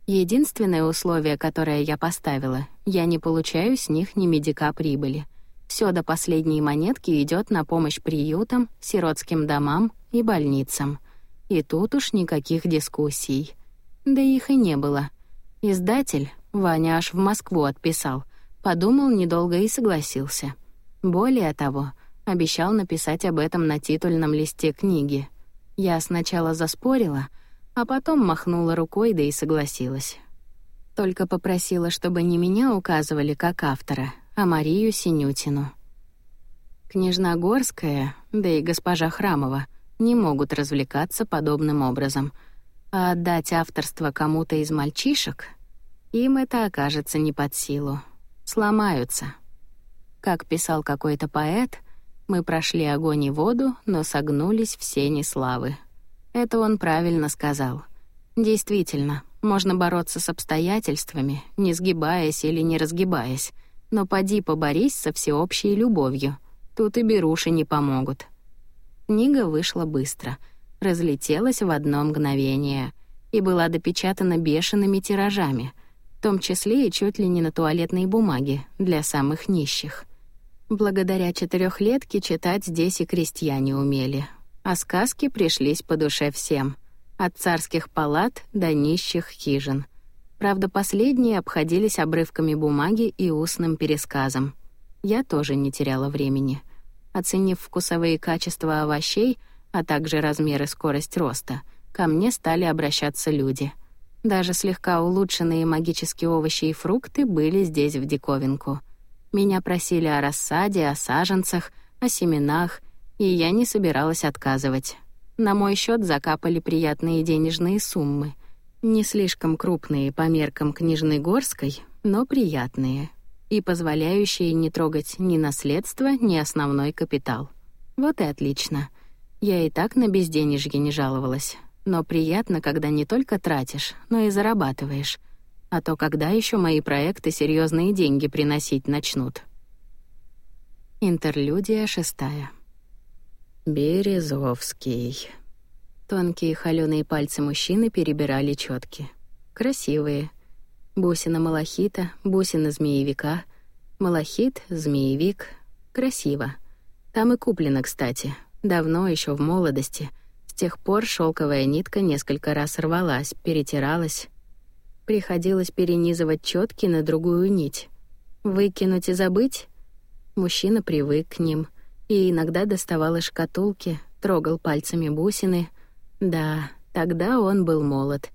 Speaker 1: Единственное условие, которое я поставила, я не получаю с них ни медика прибыли. Все до последней монетки идет на помощь приютам, сиротским домам и больницам. И тут уж никаких дискуссий. Да их и не было. Издатель, Ваня аж в Москву отписал, подумал недолго и согласился. Более того, обещал написать об этом на титульном листе книги. Я сначала заспорила, а потом махнула рукой, да и согласилась. Только попросила, чтобы не меня указывали как автора, а Марию Синютину. Княжна Горская, да и госпожа Храмова не могут развлекаться подобным образом — а отдать авторство кому-то из мальчишек, им это окажется не под силу. Сломаются. Как писал какой-то поэт, мы прошли огонь и воду, но согнулись все неславы. Это он правильно сказал. Действительно, можно бороться с обстоятельствами, не сгибаясь или не разгибаясь, но поди поборись со всеобщей любовью. Тут и беруши не помогут. Книга вышла быстро — разлетелась в одно мгновение и была допечатана бешеными тиражами, в том числе и чуть ли не на туалетной бумаге для самых нищих. Благодаря четырехлетке читать здесь и крестьяне умели, а сказки пришлись по душе всем, от царских палат до нищих хижин. Правда, последние обходились обрывками бумаги и устным пересказом. Я тоже не теряла времени. Оценив вкусовые качества овощей — а также размер и скорость роста, ко мне стали обращаться люди. Даже слегка улучшенные магические овощи и фрукты были здесь в диковинку. Меня просили о рассаде, о саженцах, о семенах, и я не собиралась отказывать. На мой счет закапали приятные денежные суммы. Не слишком крупные по меркам книжной Горской, но приятные. И позволяющие не трогать ни наследство, ни основной капитал. Вот и отлично. Я и так на безденежье не жаловалась. Но приятно, когда не только тратишь, но и зарабатываешь. А то когда еще мои проекты серьезные деньги приносить начнут? Интерлюдия шестая. Березовский. Тонкие холёные пальцы мужчины перебирали четки. Красивые. Бусина малахита, бусина змеевика. Малахит, змеевик. Красиво. Там и куплено, кстати. Давно, еще в молодости. С тех пор шелковая нитка несколько раз рвалась, перетиралась. Приходилось перенизывать четки на другую нить. Выкинуть и забыть? Мужчина привык к ним и иногда доставал из шкатулки, трогал пальцами бусины. Да, тогда он был молод.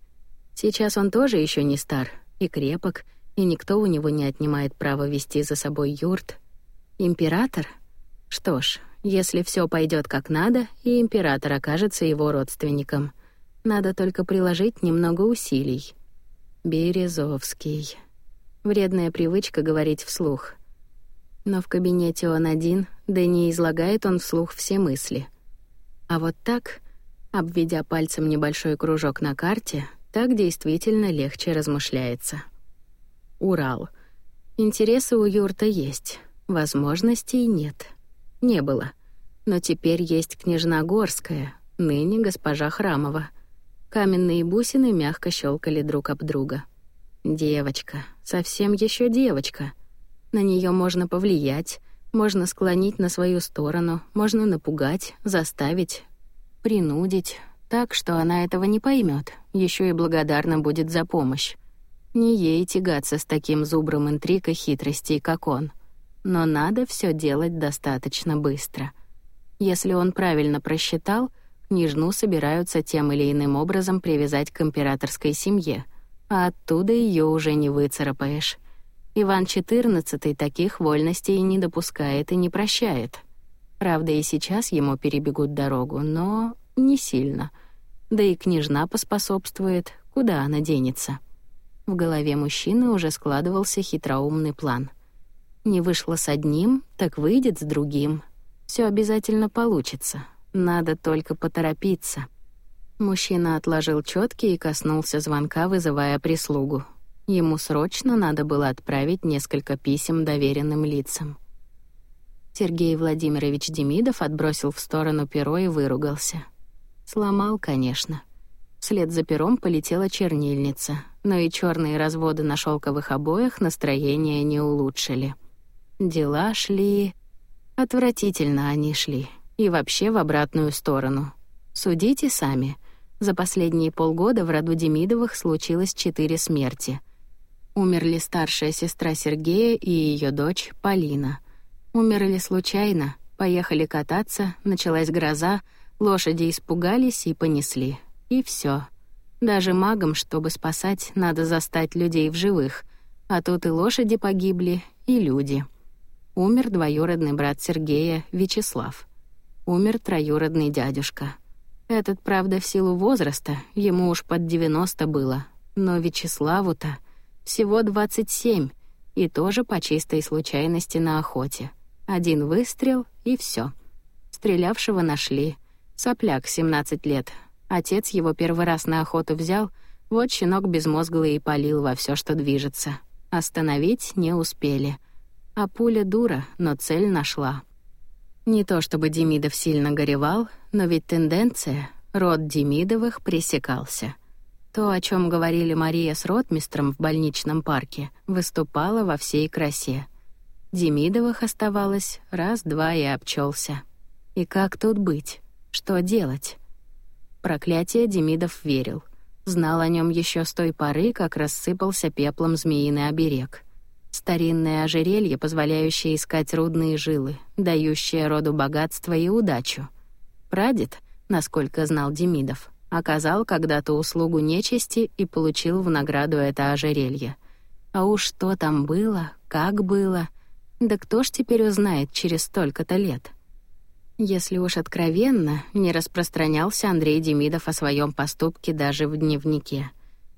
Speaker 1: Сейчас он тоже еще не стар и крепок, и никто у него не отнимает право вести за собой юрт. Император? Что ж, если все пойдет как надо, и император окажется его родственником. Надо только приложить немного усилий. Березовский. Вредная привычка говорить вслух. Но в кабинете он один, да не излагает он вслух все мысли. А вот так, обведя пальцем небольшой кружок на карте, так действительно легче размышляется. Урал. Интересы у юрта есть, возможностей нет не было. Но теперь есть княжна Горская, ныне госпожа Храмова. Каменные бусины мягко щелкали друг об друга. Девочка, совсем еще девочка. На нее можно повлиять, можно склонить на свою сторону, можно напугать, заставить, принудить. Так что она этого не поймет, еще и благодарна будет за помощь. Не ей тягаться с таким зубром интриг и хитростей, как он. Но надо все делать достаточно быстро. Если он правильно просчитал, княжну собираются тем или иным образом привязать к императорской семье, а оттуда ее уже не выцарапаешь. Иван XIV таких вольностей не допускает и не прощает. Правда, и сейчас ему перебегут дорогу, но не сильно. Да и княжна поспособствует, куда она денется. В голове мужчины уже складывался хитроумный план. Не вышло с одним, так выйдет с другим. Все обязательно получится. Надо только поторопиться. Мужчина отложил четки и коснулся звонка, вызывая прислугу. Ему срочно надо было отправить несколько писем доверенным лицам. Сергей Владимирович Демидов отбросил в сторону перо и выругался. Сломал, конечно. Вслед за пером полетела чернильница, но и черные разводы на шелковых обоях настроение не улучшили. Дела шли... Отвратительно они шли. И вообще в обратную сторону. Судите сами. За последние полгода в роду Демидовых случилось четыре смерти. Умерли старшая сестра Сергея и ее дочь Полина. Умерли случайно, поехали кататься, началась гроза, лошади испугались и понесли. И все. Даже магам, чтобы спасать, надо застать людей в живых. А тут и лошади погибли, и люди. Умер двоюродный брат Сергея, Вячеслав. Умер троюродный дядюшка. Этот, правда, в силу возраста, ему уж под 90 было. Но Вячеславу-то всего 27, и тоже по чистой случайности на охоте. Один выстрел — и все. Стрелявшего нашли. Сопляк, 17 лет. Отец его первый раз на охоту взял, вот щенок безмозглый и палил во все, что движется. Остановить не успели. А пуля дура, но цель нашла. Не то чтобы Демидов сильно горевал, но ведь тенденция, род Демидовых пресекался. То, о чем говорили Мария с ротмистром в больничном парке, выступало во всей красе — Демидовых оставалось раз-два и обчелся. И как тут быть? Что делать? Проклятие Демидов верил. Знал о нем еще с той поры, как рассыпался пеплом змеиный оберег. Старинное ожерелье, позволяющее искать рудные жилы, дающее роду богатство и удачу. Прадед, насколько знал Демидов, оказал когда-то услугу нечисти и получил в награду это ожерелье. А уж что там было, как было, да кто ж теперь узнает через столько-то лет? Если уж откровенно, не распространялся Андрей Демидов о своем поступке даже в дневнике.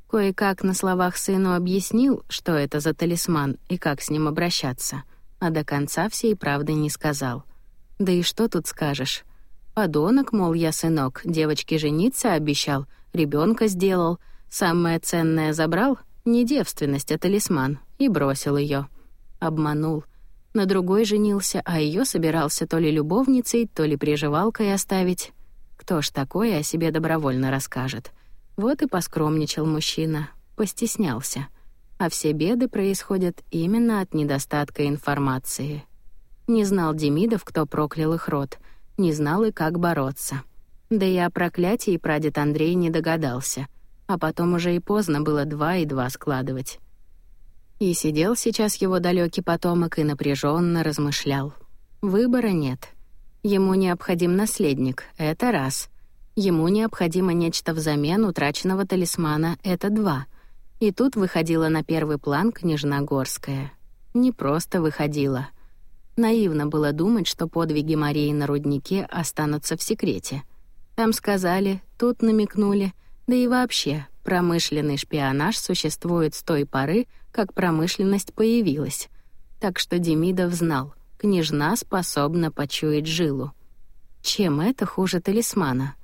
Speaker 1: Кое-как на словах сыну объяснил, что это за талисман и как с ним обращаться, а до конца всей правды не сказал. Да и что тут скажешь? Подонок, мол, я сынок, девочке жениться обещал, ребенка сделал, самое ценное забрал, не девственность, а талисман, и бросил ее. Обманул — на другой женился, а ее собирался то ли любовницей, то ли приживалкой оставить. Кто ж такое о себе добровольно расскажет? Вот и поскромничал мужчина, постеснялся. А все беды происходят именно от недостатка информации. Не знал Демидов, кто проклял их род, не знал и как бороться. Да и о проклятии прадед Андрей не догадался. А потом уже и поздно было два и два складывать. И сидел сейчас его далекий потомок и напряженно размышлял. Выбора нет. Ему необходим наследник, это раз. Ему необходимо нечто взамен утраченного талисмана, это два. И тут выходила на первый план княжна Горская. Не просто выходила. Наивно было думать, что подвиги Марии на руднике останутся в секрете. Там сказали, тут намекнули, да и вообще, промышленный шпионаж существует с той поры, как промышленность появилась. Так что Демидов знал, княжна способна почуять жилу. Чем это хуже талисмана?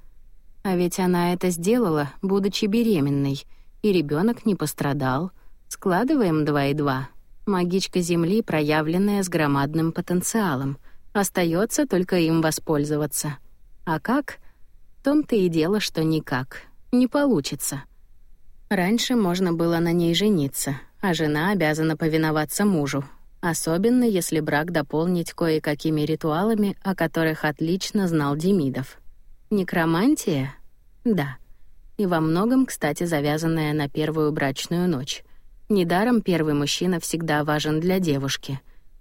Speaker 1: А ведь она это сделала, будучи беременной, и ребенок не пострадал. Складываем два и два. Магичка Земли, проявленная с громадным потенциалом. Остается только им воспользоваться. А как? В том-то и дело, что никак. Не получится. Раньше можно было на ней жениться, а жена обязана повиноваться мужу, особенно если брак дополнить кое-какими ритуалами, о которых отлично знал Демидов. Некромантия? Да. И во многом, кстати, завязанная на первую брачную ночь. Недаром первый мужчина всегда важен для девушки.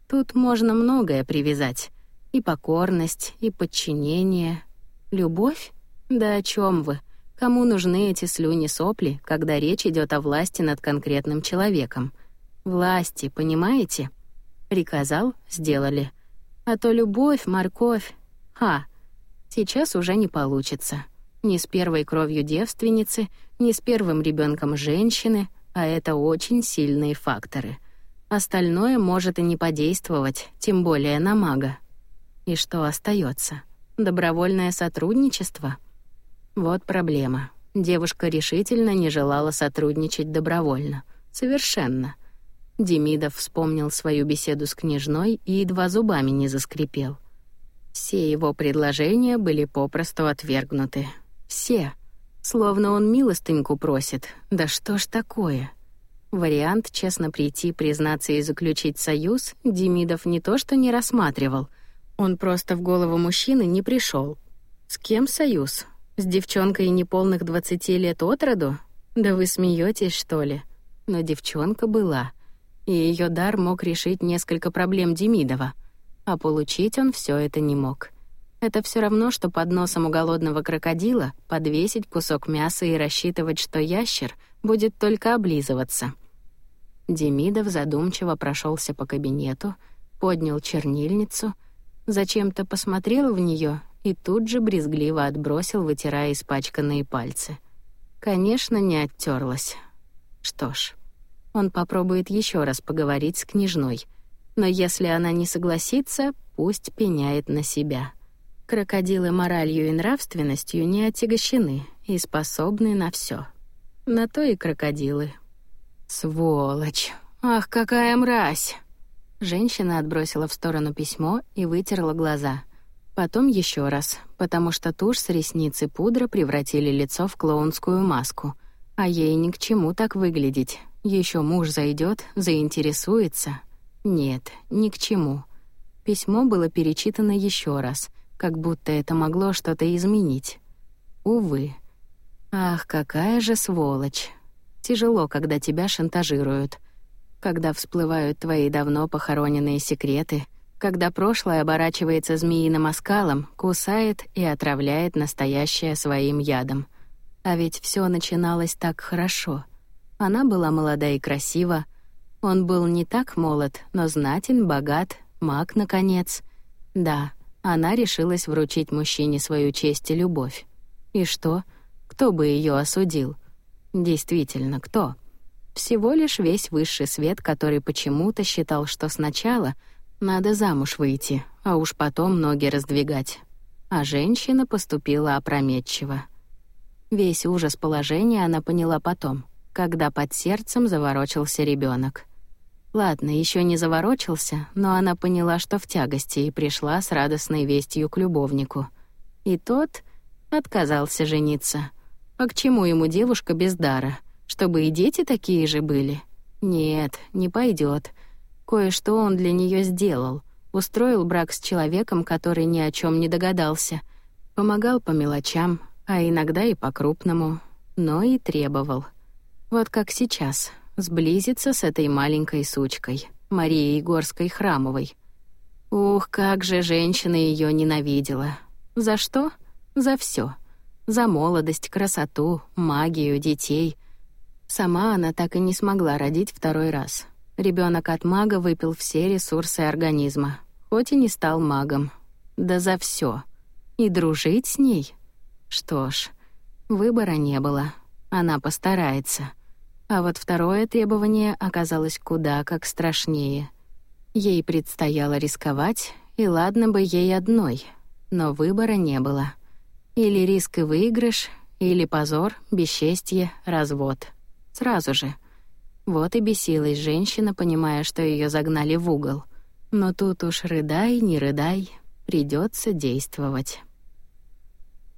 Speaker 1: Тут можно многое привязать. И покорность, и подчинение. Любовь? Да о чем вы? Кому нужны эти слюни-сопли, когда речь идет о власти над конкретным человеком? Власти, понимаете? Приказал — сделали. А то любовь, морковь... Ха! Сейчас уже не получится. Ни с первой кровью девственницы, ни с первым ребенком женщины, а это очень сильные факторы. Остальное может и не подействовать, тем более на мага. И что остается? Добровольное сотрудничество — вот проблема. Девушка решительно не желала сотрудничать добровольно. Совершенно. Демидов вспомнил свою беседу с княжной и едва зубами не заскрипел. Все его предложения были попросту отвергнуты. Все. Словно он милостыньку просит. Да что ж такое? Вариант честно прийти, признаться и заключить союз Демидов не то что не рассматривал. Он просто в голову мужчины не пришел. С кем союз? С девчонкой неполных двадцати лет от роду? Да вы смеетесь, что ли? Но девчонка была, и ее дар мог решить несколько проблем Демидова, а получить он все это не мог. Это все равно, что под носом у голодного крокодила подвесить кусок мяса и рассчитывать, что ящер будет только облизываться. Демидов задумчиво прошелся по кабинету, поднял чернильницу, зачем-то посмотрел в нее и тут же брезгливо отбросил, вытирая испачканные пальцы. Конечно, не оттерлась. Что ж, он попробует еще раз поговорить с княжной, но если она не согласится, пусть пеняет на себя. Крокодилы моралью и нравственностью не отягощены и способны на все. На то и крокодилы. Сволочь! Ах, какая мразь! Женщина отбросила в сторону письмо и вытерла глаза — Потом еще раз, потому что тушь с ресниц и пудра превратили лицо в клоунскую маску. А ей ни к чему так выглядеть. Еще муж зайдет, заинтересуется. Нет, ни к чему. Письмо было перечитано еще раз, как будто это могло что-то изменить. Увы. Ах, какая же сволочь. Тяжело, когда тебя шантажируют. Когда всплывают твои давно похороненные секреты — когда прошлое оборачивается змеиным оскалом, кусает и отравляет настоящее своим ядом. А ведь все начиналось так хорошо. Она была молода и красива. Он был не так молод, но знатен, богат, маг, наконец. Да, она решилась вручить мужчине свою честь и любовь. И что? Кто бы ее осудил? Действительно, кто? Всего лишь весь высший свет, который почему-то считал, что сначала — надо замуж выйти, а уж потом ноги раздвигать. А женщина поступила опрометчиво. Весь ужас положения она поняла потом, когда под сердцем заворочился ребенок. Ладно, еще не заворочился, но она поняла, что в тягости, и пришла с радостной вестью к любовнику. И тот отказался жениться. А к чему ему девушка без дара? Чтобы и дети такие же были? Нет, не пойдет. Кое-что он для нее сделал. Устроил брак с человеком, который ни о чем не догадался. Помогал по мелочам, а иногда и по-крупному. Но и требовал. Вот как сейчас. Сблизиться с этой маленькой сучкой, Марией Егорской Храмовой. Ух, как же женщина ее ненавидела. За что? За все. За молодость, красоту, магию, детей. Сама она так и не смогла родить второй раз. Ребенок от мага выпил все ресурсы организма, хоть и не стал магом. Да за все. И дружить с ней? Что ж, выбора не было. Она постарается. А вот второе требование оказалось куда как страшнее. Ей предстояло рисковать, и ладно бы ей одной, но выбора не было. Или риск и выигрыш, или позор, бесчестье, развод. Сразу же — вот и бесилась женщина, понимая, что ее загнали в угол. Но тут уж рыдай, не рыдай, придется действовать.